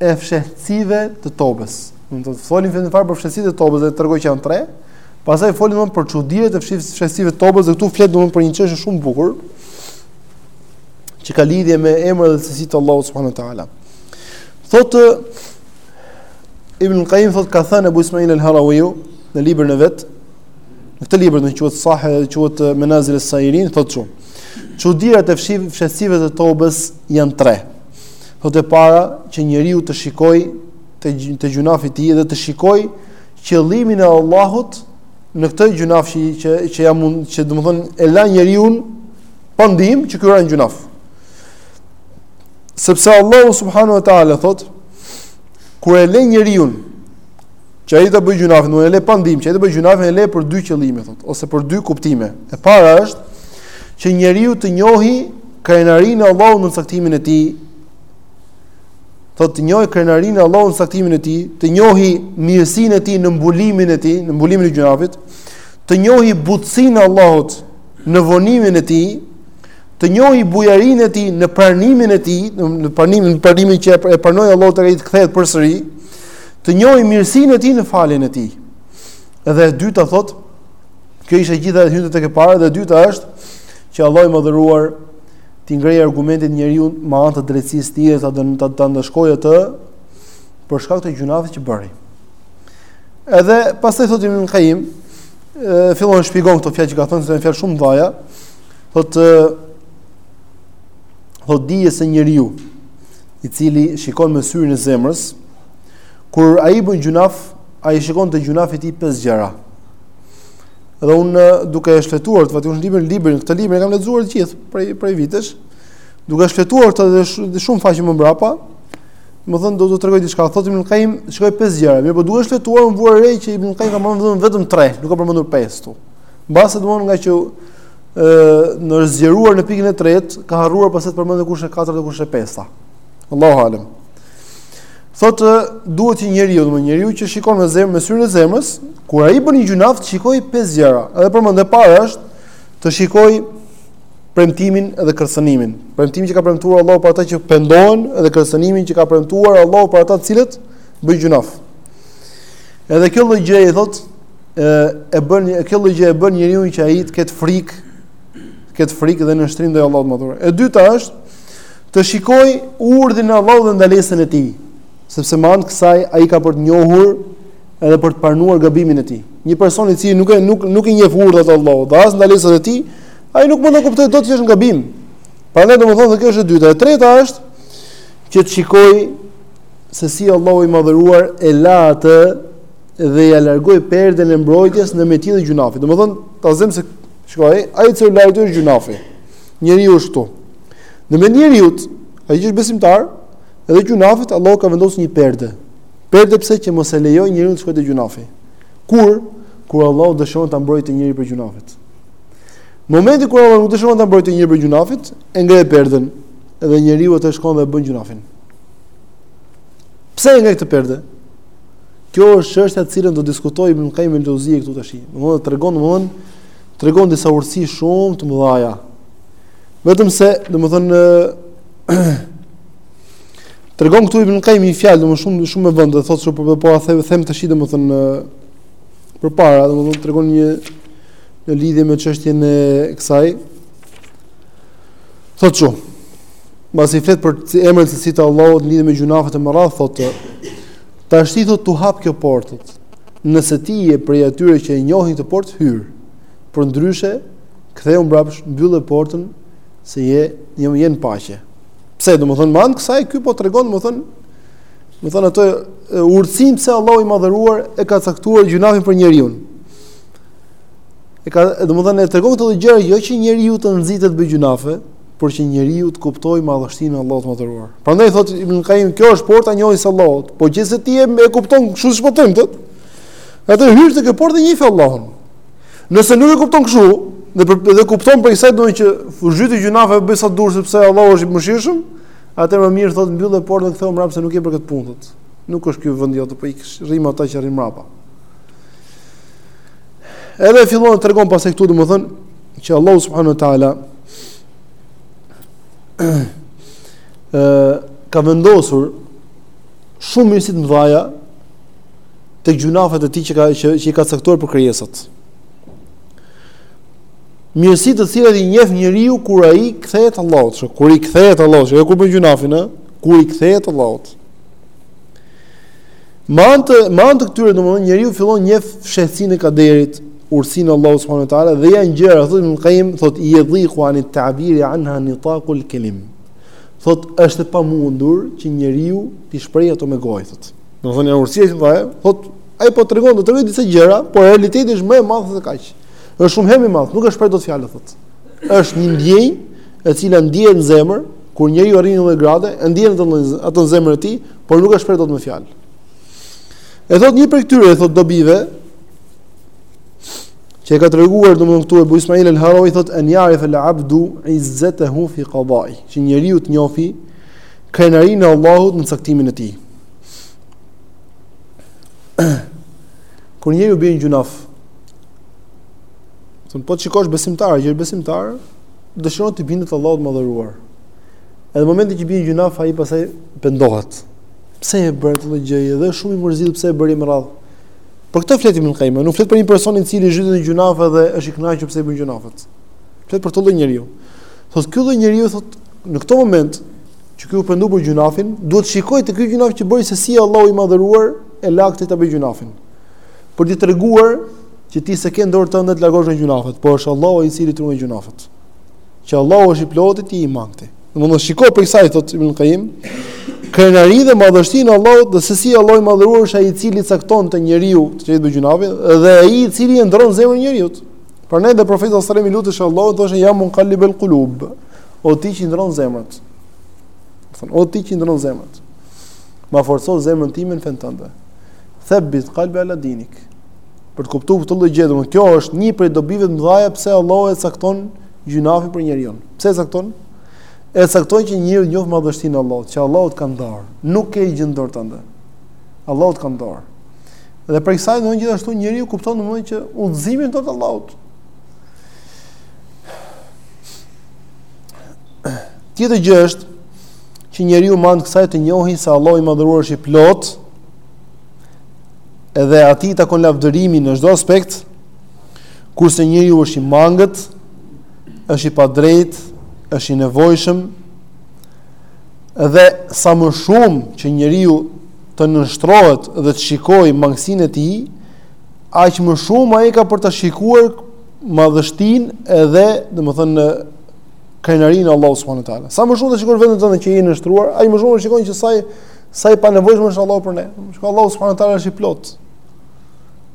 e fshehtësive të teubes. Do të thotë folim fillim fare për fshehtësitë e teubes dhe tregoj që janë tre. Pastaj folim domethënë për çuditë e fshehtësive të teubes dhe këtu flet domethënë për një çështje shumë të bukur që ka lidhje me emrat dhe cilësitë e Allahut subhanahu wa taala. Thotë Ibn Qayyim thotë ka thënë Abu Ismail al-Harawi në librin e vet, në këtë libër që po e shpjegon dhe quhet Manazil as-Sairin, thotë çu. Çuditë e fshehtësive të teubes janë tre. Thotë e para që njeriu të shikojë te te gjunafi i tij dhe të shikojë qëllimin e Allahut në këtë gjunaf që që, që jam mund që domethënë e la njeriun pa ndihmë që kryen gjunaf. Sepse Allahu subhanahu wa taala thotë kur e le njeriun që ai të bëj gjunaf, kur e le pa ndihmë, që ai të bëj gjunaf e le për dy qëllime thotë ose për dy kuptime. E para është që njeriu të njohë Krenarinë e Allahut në caktimin e tij, thotë të njohë krenarinë e Allahut në caktimin e tij, të njohë mirësinë e tij në mbulimin e tij, në mbulimin e gjunafit, të njohë butësinë e Allahut në vonimin e tij, të njohë bujarinë e tij në pranimin e tij, në pranimin në pranimin që e pranoi Allahu të ri kthehet përsëri, të njohë mirësinë e tij në faljen e tij. Edhe e dyta thotë, kjo ishte gjithë ajo hyn tek e para dhe e dyta është Që Allahu i Madhëruar t'i ngrejë argumentet njeriut me anë të drejtësisë së Tij dhe ta ta ndëshkojë atë për shkak të gjunafit që bëri. Edhe pastaj thotë Ibn Qayyim, fillon shpjegon këto fjalë që ka thënë, se janë fjalë shumë të mëdhaja, thotë thotë dije se njeriu i cili shikon me syrin e zemrës, kur ai bën gjunaf, ai shikon te gjunafi i tij pesë gjëra. Dhe unë duke e shfletuar të vati unë librin, librin, këtë librin e kam lexuar të gjithë prej, prej vitesh, duke e shfletuar të dhe, sh, dhe shumë faqe më mbrapa, domethënë do të tregoj diçka, thotë Ibn Qayyim, shikon pesë gjëra, mirëpo duke shfletuar unë vura re që Ibn Qayyim ka përmendur vetëm vetëm tre, nuk ka përmendur pesë këtu. Mbase domethënë ngaqë është zgjeruar në pikën e tretë, ka harruar pastaj të përmendë kush e katërt dhe kush e pesta. Allahu alem. Thotë duhet që njeriu, do të thotë njeriu që shikon me zemër, me syrin e zemrës, kur ai bën një gjunaf të shikojë pesë gjëra. Edhe përmend e para është të shikojë premtimin dhe kërcënimin. Premtimin që ka premtuar Allahu për ata që pendohen dhe kërcënimin që ka premtuar Allahu për ata të cilët bëjnë gjunaf. Edhe kjo lloj gjëje thotë e e bën kjo lloj gjëje e bën njeriu që ai të ketë frikë, të ketë frikë dhe nënshtrim ndaj Allahut të Madhëruar. E dyta është Të shikojë urdhrin e Allahut dhe ndalesën e Tij, sepse me anë të kësaj ai ka për të njohur edhe për ta pranuar gabimin e tij. Një person i cili nuk e nuk nuk i njeh urdhrat e Allahut dhe as ndalesat e tij, ai nuk mund të kuptojë dot që është në gabim. Prandaj domethënë se kjo është e dyta. E treta është që të shikojë se si Allahu i madhëruar e la atë dhe ja largoi perden e mbrojtjes në mes të tij e gjunafit. Domethënë, ta zëmë se shiko, ai që aty është gjunafi. Njeriu është këtu. Në mes njeriut, ai që është besimtar, edhe gjunafit, Allahu ka vendosur një perde. Perde pse që mos e lejojë njeriun të shkojë te gjunafi. Kur kur Allahu dëshiron ta mbrojë njeriun prej gjunafit. Në momentin kur Allahu s'dëshiron ta mbrojë njeriun prej gjunafit, e ngre perden dhe njeriu atëherë shkon dhe bën gjunafin. Pse e ngre këtë perde? Kjo është çështja të cilën do diskutojë Ibn Kaim el-Jozi këtu tash. Domethënë tregon domethënë tregon disa urtësi shumë të mëdha. Vetëm se, domethënë, tregon këtu Ibn Kaimi një fjalë, domethënë shumë, shumë me vend, dhe thotë që për po, para po, them të shi, domethënë, përpara, domethënë, tregon një, në lidhje me çështjen e kësaj, thotë që, Mbasi flet për emrat e cilësitë të Allahut lidhur me gjunafet e mëdha, thotë: "Tash ti thotë t'u hap kjo portë. Nëse ti je prej atyre që e njohin këtë portë, hyr. Përndryshe, Kthehu mbrapsht, mbylle portën se je më, je në paqe. Pse, domethënë, me anë kësaj ky po tregon domethënë domethënë ato urtësi pse Allahu i madhëruar e ka caktuar gjunafin për njeriu. E ka, domethënë e tregon këto gjëra jo që njeriu të nxitet të bëjë gjunafe, por që njeriu të kuptojë madhështinë e Allahut të madhëruar. Prandaj thotë Ibn Qayyim, kjo është porta e njohjes së Allahut, po qe se ti e kupton kështu siç po them thotë. Atëherë hyr te kjo portë njihe Allahun. Nëse nuk e kupton kështu, dhe për, dhe kupton prej kësaj domethënë që futju ti gjynafe bëj sa duash sepse Allahu është i mëshirshëm, atëherë më mirë thotë mbylle portën kthehu mbrapa se nuk je për këtë punë. Nuk është ky vendi jot po ik rri me ata që rrinë mbrapa. Edhe fillon të tregojë pas këtu domethënë që Allahu subhanahu wa taala ë ka vendosur shumë mirësi të mëdha tek gjunafet e tij që ka që, që i ka caktuar për krijesat. Mirësi të cilat i njeh njeriu kur ai i kthehet Allahut, që kur i kthehet Allahut, jo kur bën gjunafin, ë, kur i kthehet Allahut. Me anë të me anë të këtyre domthonë njeriu fillon njeh fshehtësinë e kaderit, urtësinë e Allahut subhanahu wa taala dhe janë gjëra thotë Ibn Qayyim thotë i yadhiqu an at-ta'biri anha nitaqul kalim. Thotë është e pamundur që njeriu t'i shprehë ato me gojë thotë. Domethënë urtësia që thotë, thotë ai po tregon, do të tregojë disa gjëra, por realiteti është më e madh se kaq. Është shumë herë më i madh, nuk e shpreh dot me fjalë thotë. Është një ndjenjë e cila ndjehet në zemër kur njeriu arrin një gradë, e ndjen atë atë në zemrën e tij, por nuk e shpreh dot me fjalë. E thotë një prej këtyre, thotë dobive, që e ka treguar domthonë këtu Ebu Ismail el Harawi thotë an ya'rif al abdu izzatahu fi qada'i, që njeriu të njohë krenarinë e Allahut në caktimin e tij. Kur njeriu bën gjunaf, thotë po shikosh besimtar, që është besimtar, dëshiron t'i bindet Allahut të madhëruar. Edhe në momentin që bën gjunaf, ai pastaj pendohet. Pse e bëra këtë gjë? Dhe është shumë i mërzitur pse e bëri më radh. Për këtë flet Ibn Kajimi, nuk flet për një person i cili zhytet në gjunafe dhe është i kënaqur pse i bën gjunafet. Flet për këtë lloj njeriu. Thotë ky lloj njeriu thotë në këtë moment që ky u pendu për gjynafin, duhet të shikojë te ky gjynaf që bëri se si Allahu i Madhëruar e la këtë të bëjë gjynafin. Për t'i treguar që ti s'e ke në dorë tënde të largohesh nga gjynafet, por është Allahu ai i cili të ruan nga gjynafet. Që Allahu është i plotë ti i mangti. Domethënë shikon prej kësaj thotë Ibn Qayyim, krenarinë dhe madhështinë e Allahut dhe se si Allahu i Madhëruar është ai i cili cakton te njeriu që të bëjë gjynafin dhe ai i cili e ndron zemrën e njeriu. Prandaj dhe profeti sallallahu alajhi wasallam i lutej Allahut thoshte ja muqallibal qulub. O ti që i ndron zemrat. Domethënë o ti që i ndron zemrat. Ma forco zemrën time në fenë tënde. Thabbit qalbi ala dinik. Për të kuptuar këtë lloj gjë, domethënë kjo është një prej dobive të mëdha pse Allahu e cakton gjynafin për njeriu. Pse e cakton? E cakton që njeriu të njohë madhështinë e Allahut, që Allahu të ka në dorë, nuk ke gjë në dorë tënde. Allahu të ka në dorë. Dhe prej kësaj domethënë gjithashtu njeriu kupton domethënë që udhëzimi është i Allahut. Tjetër gjë është që njeriu me anë të kësaj të njohë se Allahu i madhëruar është i plotë. Edhe atij i takon lavdërimi në çdo aspekt. Kurse njeriu është i mangët, është i padrejtë, është i nevojshëm. Dhe sa më shumë që njeriu të nënshtrohet dhe të shikojë mangësinë e tij, aq më shumë ai ka për ta shikuar madhështinë edhe, domethënë krenarinë e Allahut subhanuhu teala. Sa më shumë të shikojmë veten tonë që jemi të nënshtruar, aq më shumë shikojmë që sa i sa i panevojshëm është Allahu për ne. Shikojmë që Allahu subhanuhu teala është i plotë.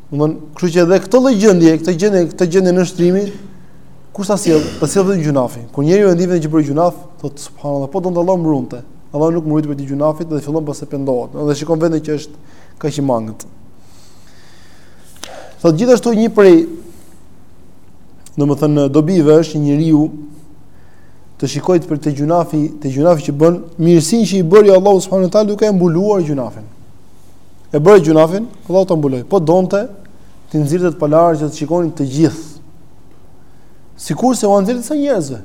Domthon, kështu që edhe këtë lloj gjendje, këtë gjendje, këtë gjendje nënshtrimi, kush ta sjell? Ta sjell vetëm gjunafi. Kur njeriu e ndien që bëri gjunaf, thot subhanallahu, po donte Allahu më mbronte. Allahu nuk më mbrojti prej këtij gjunafit dhe fillon pastaj pendohet. Edhe shikon veten që është kaq i mangët. Thot gjithashtu një prej domethënë dobive është që njeriu të shikojë për të gjunafi, të gjunafi që bën, mirësinë që i bëri Allahu subhanahu wa taala duke e mbuluar gjunafin. E bëri gjunafin, Allahu ta mbuloi. Po donte të nxirrte të palarë që të shikonin të gjithë. Sikur se u nxirrte sa njerëzve.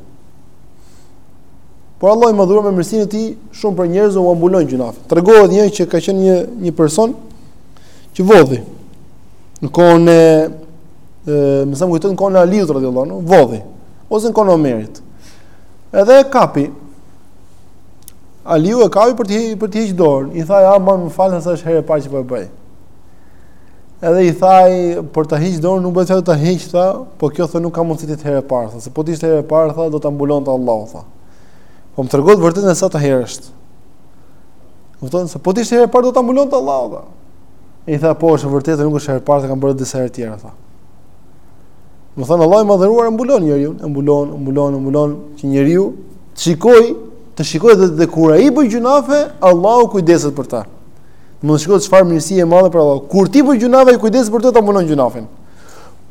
Por Allahu i madhëruar me mirësinë e tij, shumë prej njerëzve u mbuloi gjunafin. Tregohet një që ka qenë një një person që vodhi në kohën e me sa më kujtohet në kohën e Aliut radhiyallahu anhu, vodhi ose në kohën e Omerit. Edhe e kapi. Aliu e kapi për të për të heqë dorën. I tha a më fal se është herë e parë që po e bëj. Edhe i tha për të heqë dorën nuk bëhet fjalë ta heq tha, po kjo tha nuk ka mundësi të jetë herë e parë, tha, se po të ishte herë e parë tha do ta mbulonte Allahu tha. Po më tregon vërtetën e sata herë është. Domethënë se po të ishte herë parë do ta mbulonte Allahu tha. I tha po është vërtetë nuk është herë parë e kam bërë disa herë tjera tha. Domethënë Allahu i madhëruar e mbulon njeriun, e mbulon, e mbulon, e mbulon që njeriu të shikoj, të shikoj dhe, dhe kur ai bën gjunafe, Allahu kujdeset për të. Domethënë shiko çfarë mirësi e madhe prej Allahut. Kur ti bën gjunafe, ai kujdeset për ty ta mbulon gjunafin.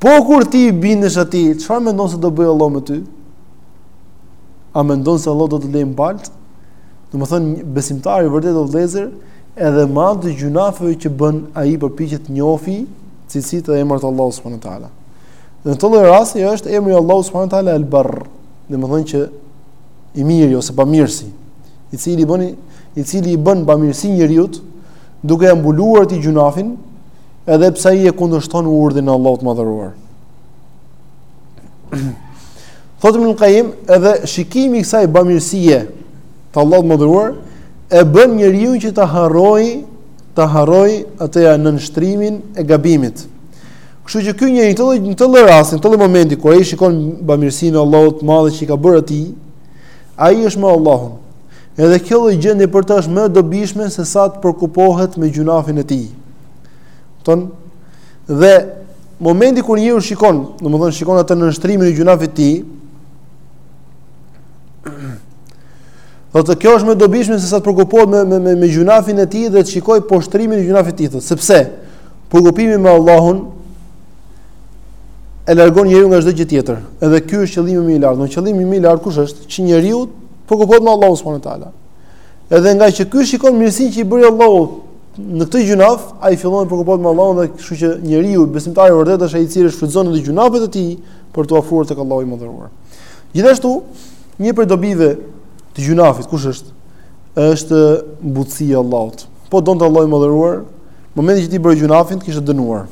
Po kur ti i bindesh atij, çfarë mendon se do bëjë Allahu me ty? A mendon se Allahu do të lejë në baltë? Domethënë besimtari i vërtetë o vëllezër, edhe me anë të gjunafeve që bën, ai përpiqet të njohë cilësitë dhe emrat e Allahut subhanahu wa taala. Në këtë lloj rasti është emri i Allahut subhanahu wa taala al-Barr, domethënë që i miri ose bamirësi, i cili i bën i cili i bën bamirësi njeriut duke ia mbuluar atij gjunafin, edhe pse ai e kundërshton urdhrin e Allahut të madhëruar. Thotë Ibnul Kajim edhe shikimi i kësaj bamirësie të Allahut madhëruar e bën njeriu që ta harrojë ta harrojë atë nënshtrimin e gabimit. Kështu që ky njeri në këtë lloj në këtë lloj rasti, këtë lloj momenti kur ai shikon bamirësinë e Allahut të madh që i ka bërë atij, ai është me Allahun. Edhe kjo lloj gjendje për të është më e dobishme se sa të preokupohet me gjunafin e tij. Domethënë dhe Momenti kur njeriu shikon, domethënë shikon atë nënshtrimin e gjunafit të tij. Domethënë kjo është më e dobishme se sa të preokupohet me me me, me gjunafin e tij dhe të shikojë poshtrimin e gjunafit të tij, sepse preokupimi me Allahun e largon njeriun nga çdo gjë tjetër. Edhe ky është qëllimi më i lartë. Domethënë qëllimi më i lartë kush është? Që njeriu të preokupohet me Allahun subhanuhu teala. Edhe nga që ky shikon mirësinë që i bëri Allahu në këtë gjunaf ai fillon të preokupohet me Allahun dhe kështu që njeriu besimtar i vërtetë është ai i cili shfrytëzon edhe gjunafet e tij për t'u afruar tek Allahu i madhëruar. Gjithashtu, një prej dobive të gjunafit kush është? Është butësia e Allahut. Po donte Allahu i madhëruar, në momentin që ti bëre gjunafin, të kishte dënuar.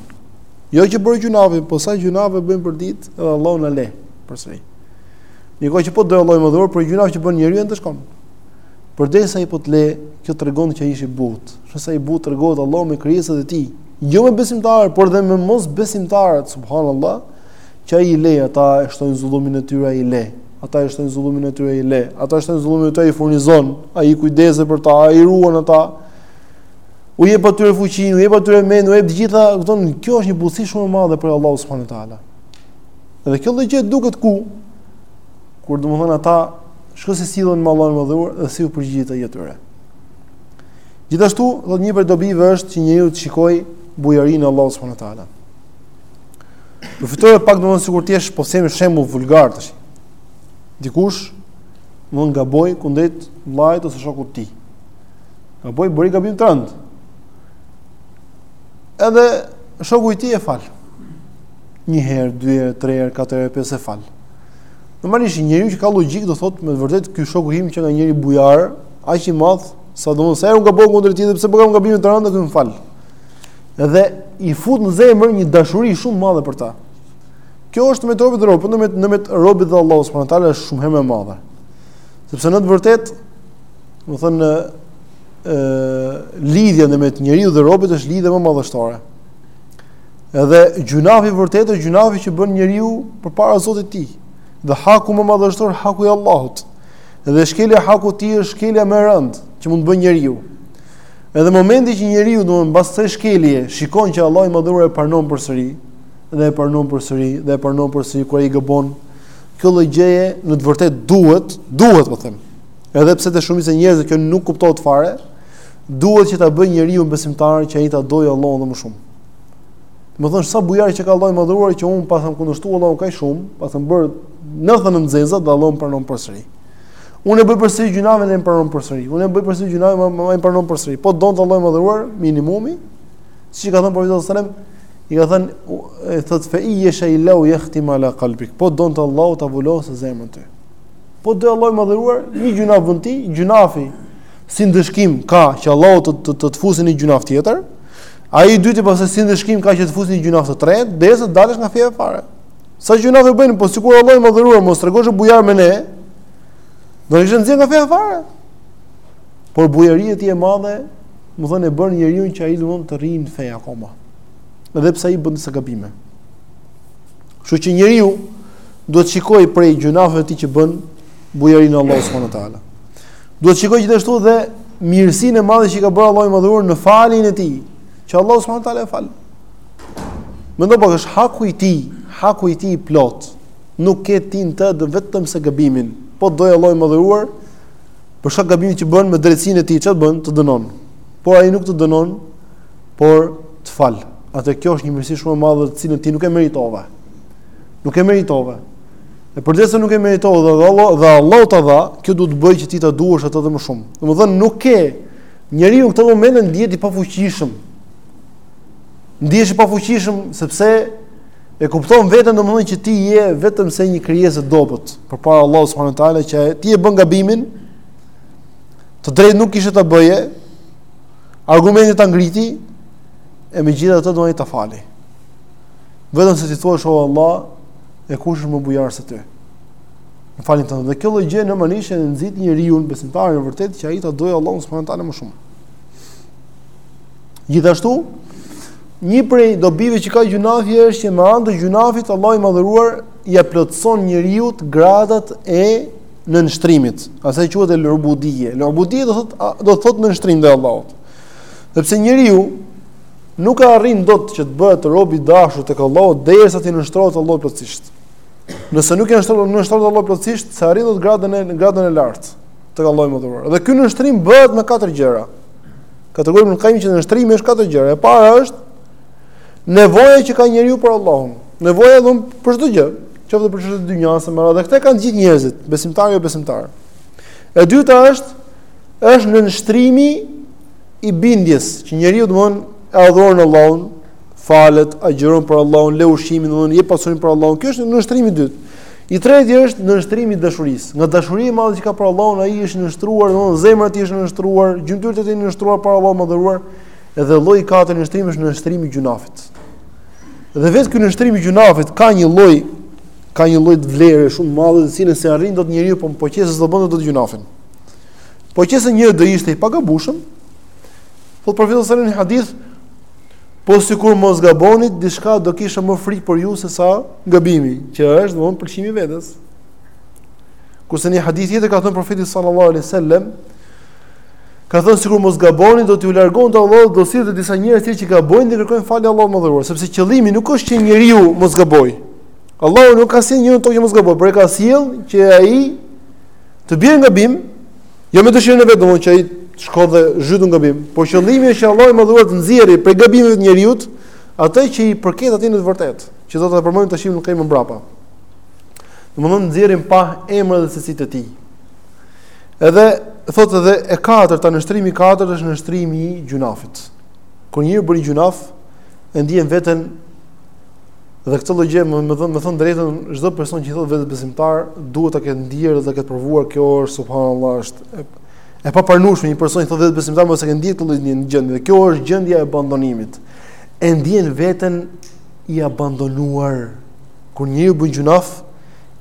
Jo që bëre gjunafin, po sa gjunafe bëjmë për ditë, edhe Allahu na le përsëri. Ndërkohë që po do Allahu i madhëruar, për gjunafe që bën njeriu e ndëshkon. Përderisa ai po të le, kjo tregon që ai është i butë. Sa i butë tregohet Allahu me krijesat e tij, jo me besimtarët, por dhe me mosbesimtarët, subhanallah, që ai i le ata e shtojnë zullumin e tyre, ai i le. Ata e shtojnë zullumin e tyre, ai i le. Ata e shtojnë zullumin e tyre, ai i furnizon, ai kujdeset për ta, ai i ruan ata. U jep atyre fuqinë, u jep atyre mendjen, u jep të gjitha, kupton, kjo është një butësi shumë e madhe prej Allahut subhanahu wa taala. Dhe kjo lloj gjë duket ku kur domethënë ata Shikon se si sillen me Allahun e Madhëruar dhe si u përgjigjet ai atyre. Gjithashtu, do një prej dobive është që njeriu të shikojë bujarinë e Allahut subhanahu wa taala. Përfytyro pak domethënë sikur të jesh po themi shembull vulgar tash. Dikush mund të gabojë kundrejt vllait ose shokut të tij. Gaboi, bëri gabim të rëndë. Edhe shoku i tij e fal. Një herë, dy herë, tre herë, katër herë, pesë e fal. Normalisht njeriu që ka logjikë do thotë me vërtet ky shoku im qenka njeri bujar, aq i madh, sa domethënë, unë gaboj kundër tij edhe pse po kam gabime të rënda, ky më fal. Dhe i fut në zemër një dashuri shumë të madhe për të. Kjo është ndërmjet robit, robit, ndërmjet robit dhe Allahut subhanahu taala është shumë herë më e madhe. Sepse në të vërtetë, domethënë lidhja ndërmjet njeriut dhe robit është lidhja më madhështore. Edhe gjunafi i vërtetë është gjunafi që bën njeriu përpara Zotit të tij. Dhe haku më madhështor haku i Allahut. Dhe shkelja e hakut të tij është shkelja më e rëndë që mund të bëjë njeriu. Edhe momenti që njeriu domethënë mbas kësaj shkelje, shikon që Allahu i madhëruar e pranon përsëri dhe e pranon përsëri dhe e pranon përsëri kur ai gabon. Kjo lloj gjëje në të vërtetë duhet, duhet po them. Edhe pse te shumica e njerëzve kjo nuk kuptohet fare, duhet që ta bëjë njeriun besimtar që ai ta dojë Allahun më shumë. Domethënë, sa bujar qenka Allahu i madhëruar, që unë e paskam kundërshtu Allahun kaq shumë, paskam bërë nëntëdhjetë e nëntë të zezat dhe Allahu më pranon përsëri. Unë bëj përsëri gjunafe dhe më pranon përsëri. Unë bëj përsëri gjunafe dhe më pranon përsëri. Po donte Allahu i madhëruar, minimumi, siç i ka thënë profetit alejhi selam, i ka thënë, i thotë fe in jeshai-llahu jahtim ala kalbik, po donte Allahu ta vuloste zemrën ty. Po do Allahu i madhëruar, një gjunaf bën ti, gjunafi, si ndëshkim ka që Allahu të të, të, të fusë në një gjunaf tjetër, Ai i dyti pastaj si ndëshkim ka që të fus në gjynaf të tretë, derisa të dalësh nga feja fare. Sa gjynafe bën, po sikur Allahu i madhëruar mos tregohej bujar me ne, do të kishte nxjerrë nga feja fare. Por bujaria e tij e madhe, domethënë e bën njeriu që ai domethënë të rrijë në fe akoma. Edhe pse ai bën disa gabime. Kështu që njeriu duhet të shikojë prej gjynafeve të tij që bën bujarinë e Allahut subhanuhu teala. Duhet të shikojë gjithashtu dhe mirësinë e madhe që i ka bërë Allahu i Madhëruar në faljen e tij, që Allahu subhanahu teala e fal. Mendo pak është haku i tij, haku i tij i plotë. Nuk ke ti në të vetëm se gabimin. Po dojë Allahu i madhëruar, për shkak gabimit që bën me drejtësinë e tij, çfarë bën, të dënon. Por ai nuk të dënon, por të fal. Atëherë kjo është një mirësi shumë e madhe të cilën ti nuk e meritove. Nuk e meritove. E përderisa nuk e meritove dhe Allah dhe Allah ta dha, kjo do të bëjë që ti ta duash atë edhe më shumë. Domethënë nuk ke njeriu në këtë moment ndihet i pafuqishëm. Ndihesh i pafuqishëm sepse e kupton veten domethënë që ti je vetëm se një krijesë e dobët përpara Allahut subhanuhu teala që ti e bën gabimin të drejtë nuk kishe ta bëje argumentet ta ngriti e megjithatë ai ta fali vetëm se ti thua o Allah E kush është më bujar se ty? Më falni tani, dhe kjo lloj gjë normalisht e nxit njeriun besimtarin e vërtetë që ai ta dojë Allahun subhanuhu teala më shumë. Gjithashtu, një prej dobive që ka gjunafi është që me anë të gjunafit Allahu i madhëruar ia plotëson njeriut gradat e nënshtrimit. Asaj që quhet el ubudije. El ubudije do thotë do thotë nënshtrim ndaj Allahut. Sepse njeriu Nuk e arrin dot që të bëhet rob i dashur tek Allahu derisa t'i nënshtrohet Allahut plotësisht. Nëse nuk i nënshtrohet nënshtrohet Allahut plotësisht, s'e arrin dot gradën e gradën e lartë tek Allahu i madhëruar. Dhe ky nënshtrim bëhet me katër gjëra. Ka treguar Ibn Qayyim që nënshtrimi është katër gjëra. E para është nevoja që ka njeriu për Allahun. Nevoja domethënë për çdo gjë, qoftë për çështje të dynjasë, por edhe këtë e kanë gjithë njerëzit, besimtarë jo besimtarë. E dyta është është nënshtrimi i bindjes që njeriu domethënë e adhuron Allahun, falet, agjëron për Allahun, le ushqimin, domethënë jep pasurinë për Allahun. Kjo është nënshtrimi i dytë. I treti është nënshtrimi i dashurisë. Nga dashuria e madhe që ka për Allahun, ai është nënshtruar, domethënë zemra e tij është nënshtruar, gjymtyrët e tij janë nënshtruar për Allahun e madhëruar. Edhe lloji i katërt nënshtrimi është nënshtrimi i gjunafit. Dhe vetë ky nënshtrim i gjunafit ka një lloj ka një lloj vlere shumë të madhe, të cilën s'e arrin dot njeriu po po qe se s'do bënte dot gjunafin. Po që se njeriu do ishte i pagabushëm, po profeti sallallahu alajhi wasallam në hadith, po sikur mos gabonit, diçka do kisha më frikë për ju se sa gabimi, që është domthon pëlqimi i vetes. Kurse në hadith tjetër ka thënë profeti sallallahu alajhi wasallam, ka thënë sikur mos gabonit, do t'ju largonte Allahu do sillte disa njerëz tjerë që gabojnë dhe kërkojnë falje Allahut madhëruar, sepse qëllimi nuk është që njeriu mos gabojë. Allahu nuk ka sjellë njeriun në tokë që mos gabojë, por e ka sjellë që ai Të bjerë në gabim, jo me dëshirën e vet, që ai shkon dhe zhytet në gabim, por qëllimi është që Allahu i madhëruar të nxjerrë prej gabimeve të njeriut, atë që i përket atij në të vërtetë, që do ta përmendim tash nuk kemi mbrapa. Domthon nxjerr në pah emrat dhe cilësitë e tij. Edhe thotë edhe e katërta nënshtrimi i katërt është nënshtrimi i gjunahit. Kur njeriu bën gjunah, e ndjen veten Dhe këtë lloj gjë, me me thënë, me thënë drejtën, çdo person që i thotë vetes besimtar, duhet ta ketë ndjerë dhe ta ketë provuar kjo është subhanallahu është e, e papranueshme një person që i thotë vetes besimtar mos e ketë ndjerë këtë lloj gjendje. Dhe kjo është gjendja e abandonimit. E ndjen veten i abandonuar. Kur njeriu bën gjunah,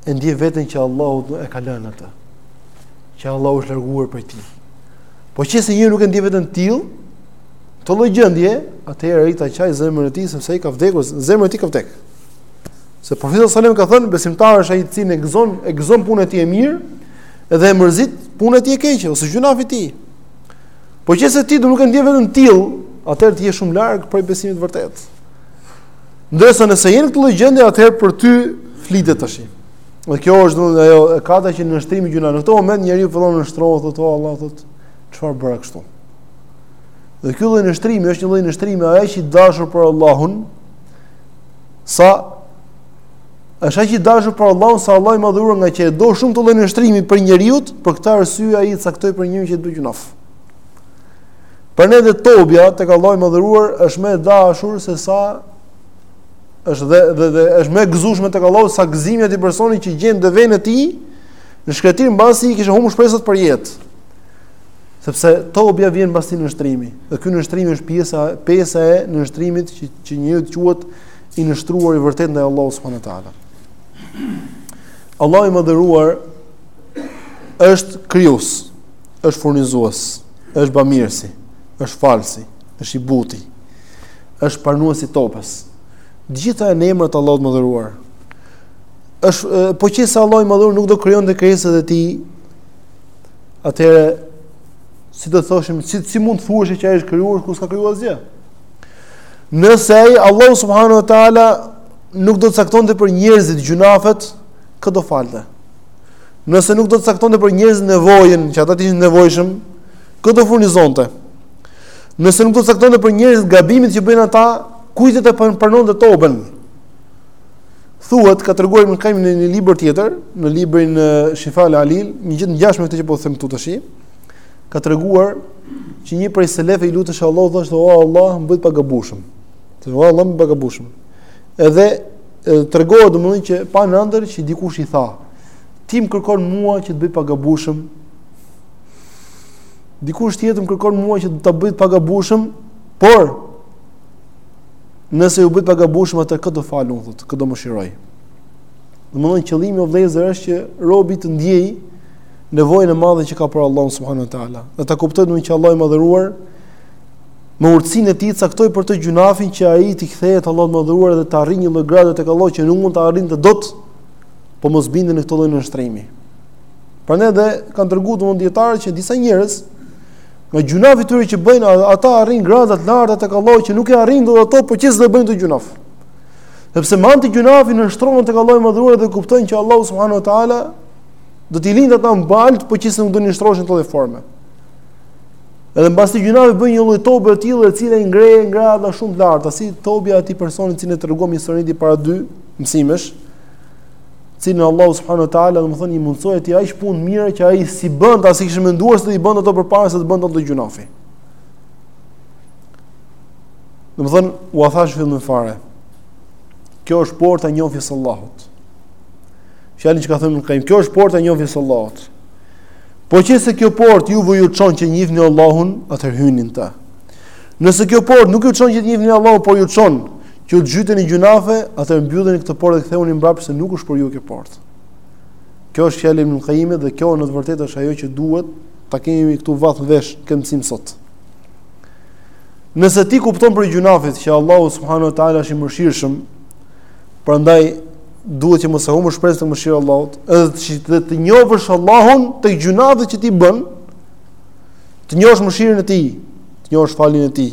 e ndjen veten që Allahu e ka lënë atë. Që Allahu është larguar prej tij. Po që se njeriu nuk e ndjen veten tillë, Këtë lloj gjendje, atëherë ai ta qaj zemrën e tij sepse ai ka vdekur, zemra e tij ka vdekur. Se profeti sallallahu alajhi wasallam ka thënë besimtari është ai i cili e gëzon e gëzon puna e tij e mirë dhe e mërzit puna e tij e keqe ose gjunahi i tij. Po që se ti do nuk e ndjen veten tillë, atëherë ti je shumë larg prej besimit të vërtetë. Ndërsa nëse je në këtë lloj gjendje, atëherë për ty flitet tash. Dhe kjo është domethënë ajo e katërta që nënshtrimi gjunahit në këtë moment njeriu fillon nënshtrohet thotë oh, Allah thotë çfarë bëra kështu. Dhe ky lloj nënshtrimi është një lloj nënshtrimi aq i dashur për Allahun sa është aq i dashur për Allahun sa Allahu i madhëruar ngaqë e do shumë këtë lloj nënshtrimi prej njeriut, për këtë arsye ai caktoi për njeriun që të bëjë gjunah. Prandaj dhe teubja tek Allahu i madhëruar është më e dashur se sa është dhe dhe, dhe është më e gëzueshme tek Allahu sa gëzimi i atij personi që gjen devenë e tij në shkretëtirë mbasi i kishte humbur shpresat për jetë. Sepse teubja vjen mbas atij nënshtrimi, dhe ky nënshtrim është pjesa e pestë e nënshtrimit që që njeriu të quhet i nënshtruar i vërtet ndaj Allahut subhanahu wa taala. Allahu i madhëruar është krijues, është furnizues, është bamirësi, është falsi, është i buti, është pranuesi i teubes. Gjitha janë emra të Allahut madhëruar. Është po që se Allahu i madhëruar nuk do krijonte krijesat e tij, Atëherë si do të thoshim, si si mund të thuash që ai është krijues kur s'ka krijuar asgjë? Nëse ai Allahu subhanahu wa taala nuk do të caktonte për njerëzit gjunafet, kë do falte? Nëse nuk do të caktonte për njerëzit nevojën që ata të ishin të nevojshëm, kë do furnizonte? Nëse nuk do të caktonte për njerëzit gabimin që bëjnë ata, kujt do të pranonte toben? Thuhet ka treguar Ibn Qayyim në një libër tjetër, në librin Shifa al-Alil, një gjë të ngjashme me këtë që po them këtu tash. Ka treguar që një prej selefëve i lutesh Allahut thoshte o Allah më bëj të pagabushëm. O Allah më bëj të pagabushëm. Edhe tregohet domethënë që pa në ëndërr që dikush i tha ti më kërkon mua që të bëj të pagabushëm. Dikush tjetër më kërkon mua që ta bëj të pagabushëm, por Nëse ju bëj të pagabushëm atëherë kë do fal unë thotë, kë do mëshiroj. Domethënë qëllimi o vëllezër është që robi të ndjejë nevojën e madhe që ka për Allahun subhanuhu teala. Dhe ta kuptojë domethënë që Allahu i madhëruar me urtësinë e tij caktoi për të gjunafin që ai t'i kthehet Allahut të madhëruar dhe të arrijë një lloj grade tek Allahu që nuk mund ta arrinte dot po mos binte në këtë lloj nënshtrimi. Prandaj dhe kanë treguar domethënë dijetarët që disa njerëz Me gjunafet e tyre që bëjnë, ata arrijnë grada të larta tek Allahu që nuk i arrinin dot ato, po qe se s'do bënin atë gjunaf. Sepse me anë të atij gjunafi nënshtrohen tek Allahu i madhëruar dhe kuptojnë që Allahu subhanahu wa taala do t'i linte ata në baltë, po qe se nuk do nënshtrohen në atë lloj forme. Edhe mbas atij gjunafi bëjnë një lloj tobe të tillë e cila i ngre në grada shumë të larta, si tobja e atij personi që ne treguam historinë para dy mësimesh, cilin Allahu subhanahu wa taala domethënë i mundësoi atij aq punë të mira që ai s'i bënte as i kishte menduar se i bën ato përpara se të bënte atë gjunaf. Domethënë ju thashë në fillim fare. Kjo është porta e njohjes së Allahut. Fjalën që ka thënë Ibn Kaim, kjo është porta e njohjes së Allahut. Po qe se kjo portë ju vë ju çon që ta njihni Allahun, atëherë hyni në të. Nëse kjo portë nuk ju çon që ta njihni Allahun, po ju çon Ju të zhyteni në gjunafe, atëherë mbylleni këtë portë dhe kthehuni mbrapsht se nuk është për ju kjo portë. Kjo është fjalë e Ibn Qayyimit dhe kjo në të vërtetë është ajo që duhet ta kemi këtu vath në vesh në këtë mësim sot. Nëse ti kupton për gjunafet që Allahu subhanahu wa taala është i mëshirshëm, prandaj duhet që mos e humbësh shpresën te mëshira e Allahut, edhe të shtyn dhe të njohësh Allahun tek gjunafet që ti bën, të njohësh mëshirën e tij, të njohësh faljen e tij.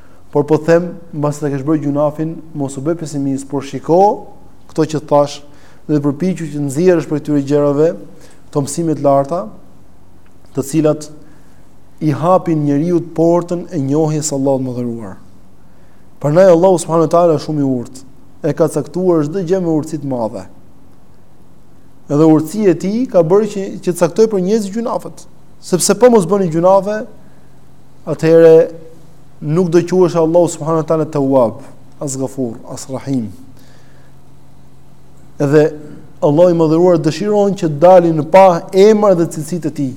Por po them, mbasi ta kesh bërë gjynafin, mos u bëj pesimist, por shiko këto që thashë dhe përpiqu që të nxjerrësh prej këtyre gjërave këto mësime të larta, të cilat i hapin njeriut portën e njohjes së Allahut të madhëruar. Prandaj Allahu subhanahu wa taala është shumë i urtë, e ka caktuar çdo gjë me urtësi të madhe. Edhe urtësia e tij ka bërë që që të caktojë për njerëzit gjynafet, sepse po mos bënim gjynafe, Atëherë nuk do quhej Allahu subhanahu wa taala Tawwab, as Ghafur, as Rahim. Edhe Allahu i madhëruar dëshiron që të dalin në pah emrat dhe cilësitë e tij.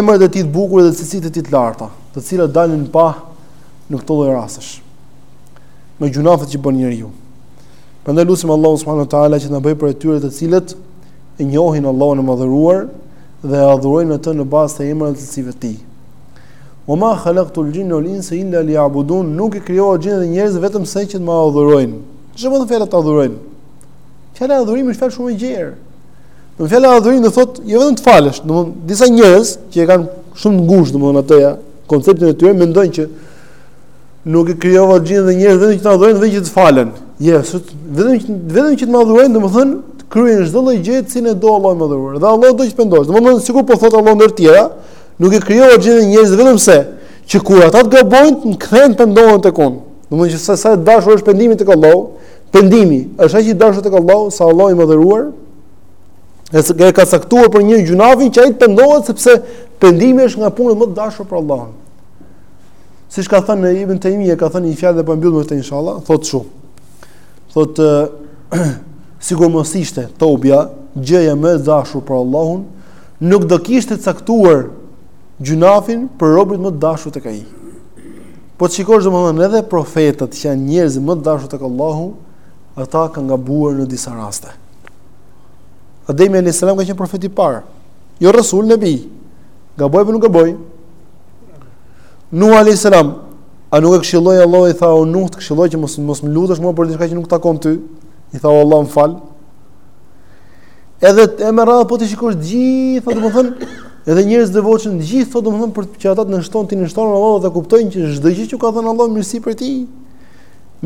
Emrat e tij të bukur dhe cilësitë e tij të larta, të cilat dalin në pah në këto lloj rastesh. Me gjynafet që bën njeriu. Prandaj lutim Allahun subhanahu wa taala që të na bëjë prej atyre të cilët e njohin Allahun e madhëruar dhe e adhurojnë atë në bazë të emrave dhe cilësive të tij. Wa ma khalaqtul jinna wal insa illa liya'budun, nuk i krijova xhinët dhe njerëzit vetëmse që të më adhurojnë. Çfarë do të thotë të adhurojnë? Fjala adhurim është fjalë shumë e gjerë. Do fjala adhurim do thotë jo vetëm të falesh, do disa njerëz që e kanë shumë të ngushtë domthonë atë konceptin e tyre mendojnë që Nuk i krijova xhinët dhe njerëzit vetëm që të më adhurojnë domethënë që të falen. Jo, vetëm që vetëm që të më adhurojnë, domethënë të kryejnë çdo lloj gjëje që e do Allahu i madhëruar. Dhe Allahu do që të pendohesh. Domethënë sikur po thotë Allahu ndër të tjera, nuk i krijova xhinët dhe njerëzit vetëmse që kur ata të gabojnë, të kthehen të pendohen tek unë. Domethënë që sa sa i dashur është pendimi tek Allahu, pendimi është aq i dashur tek Allahu sa Allahu i madhëruar i ka caktuar për njeriun gjynafin që ai të pendohet sepse pendimi është nga punët më të dashura për Allahun. Siç ka thënë Ibn Taymija, ka thënë një fjalë dhe po e mbyll me këtë inshallah, thotë kështu. Thotë sikur mos ishte teubja gjëja më e dashur për Allahun, nuk do kishte caktuar gjynafin për robërit më të dashur tek ai. Po të shikosh domethënë edhe profetët që janë njerëzit më të dashur tek Allahu, ata kanë gabuar në disa raste. Ademi alayhis salam ka qenë profeti i parë, jo rasul, nebi. Gaboi apo nuk gaboi? Nuh alayhis salam, a nuk e këshilloi Allahu i tha o Nuh, të këshilloj që mos mos më lutesh mua për diçka që nuk të takon ty. I tha o Allah, më fal. Edhe e me radhë po të shikosh gjithë, domethënë, edhe njerëzit e devotshëm gjithë, thotë domethënë për që ata të nënshtrohen, t'i nënshtrohen Allahut dhe kuptojnë që çdo gjë që ka dhënë Allahu mirësi për ty.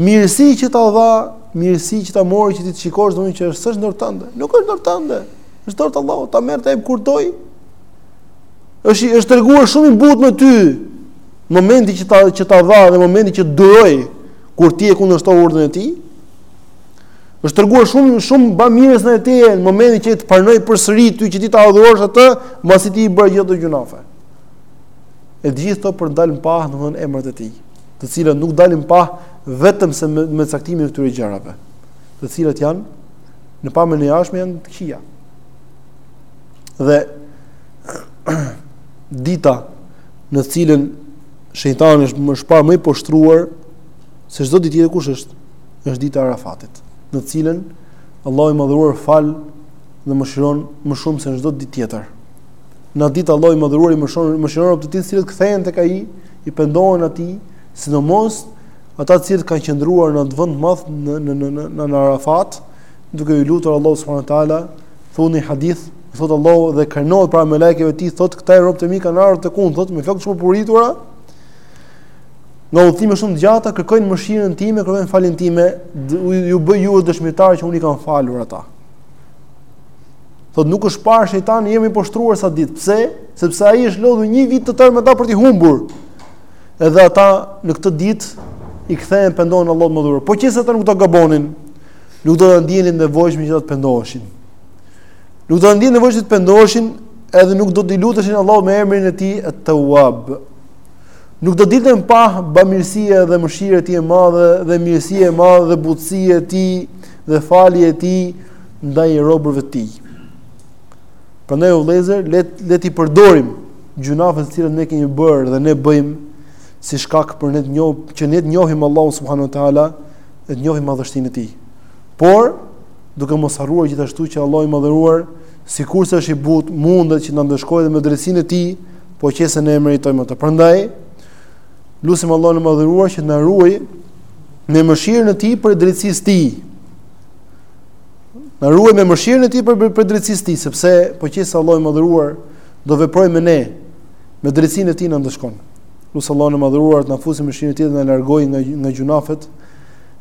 Mirësi që ta dha, mirësi që ta mori që ti të shikosh domethënë që është s'është në dorë tënde. Nuk është në dorë tënde. Është në dorë të Allahut, ta merr kur të dojë, Është është treguar shumë i butë me ty. Momenti që ta që ta dha dhe momenti që duroi kur ti e kundërshtove urdhrin e tij, është treguar shumë shumë bamirës me ty në momentin që të pranoi përsëri ty që ti ta adhurosh atë, mbasi ti i bëre gjithë ato gjynahe. E të gjitha këto për të dalë në pah, domethënë emrat e tij, të cilat nuk dalin në pah vetëm se me, me caktimin e këtyre gjërave, të cilat janë në pamjen e jashtme janë të këqija. dhe dita në cilën shejtani është më shpesh më i poshtruar se çdo ditë tjetër kush është? Është dita e Arafatit, në të cilën Allahu i madhruar fal dhe mëshiron më shumë se çdo ditë tjetër. Në atë ditë Allahu i madhruar i mëshiron mëshiron ata të cilët kthehen tek ai, i pendohen atij, sidomos ata të cilët kanë qëndruar në atë vend të madh në në në në Arafat, duke iu lutur Allahut subhanahu wa taala Thuhet në hadith, i thotë Allahu dhe krenohet para melekëve të tij, thotë këta robtë e mi kanë ardhur tek unë, thotë me flokë të shpuritura. Nga udhëtime shumë të gjata kërkojnë mëshirën time, kërkojnë faljen time, ju bëj ju dëshmitar që unë i kam falur ata. Thotë nuk është parë shejtani më i poshtruar sa atë ditë. Pse? Sepse ai është lodhur një vit të tërë me ta për t'i humbur. Edhe ata në këtë ditë i kthehen pendohen Allahut madhëruar. Po qe se ata nuk do gabonin, Nuk do ta ndjenin të nevojshme që të pendoheshin. Nuk do ta ndjenin të nevojshme që të pendoheshin, edhe nuk do të luteshin Allahut me emrin e Tij At-Tawwab. Nuk do dilte në pah bamirësia dhe mëshira e Tij e madhe dhe mirësia e madhe dhe butësia e Tij dhe falja e Tij ndaj robërve të Tij. Prandaj o vëllezër, le le t'i përdorim gjynahet të cilat ne kemi bërë dhe ne bëjmë si shkak për ne të njohim që ne të njohim Allahun subhanehu teala, dhe të njohim madhështinë e tij. Por, duke mos harruar gjithashtu që Allahu i madhëruar, sikurse është i butë, mundet që të na ndëshkojë dhe me drejtësinë e tij, po qe se ne e meritojmë atë. Prandaj, lusim Allahun e madhëruar që të na ruajë me mëshirën e tij prej drejtësisë së tij. Na ruajë me mëshirën e tij prej prej drejtësisë së tij, sepse po qe se Allahu i madhëruar do veprojë me ne, me drejtësinë e tij na ndëshkon. Lusim Allahun e madhëruar të na fusë në mëshirën e tij dhe na largojë nga, nga gjynahet,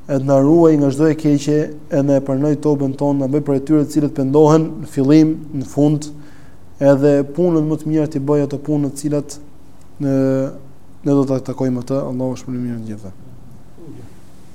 e të na ruajë nga çdo e keqe, edhe na e pranojë teuben tonë, na bëjë prej atyre të cilët pendohen në fillim, në fund, edhe punët më të mira t'i bëjë ato punët të cilat ne, ne do ta takojmë atë, Allahu ju shpërbleftë me mirë të gjithë.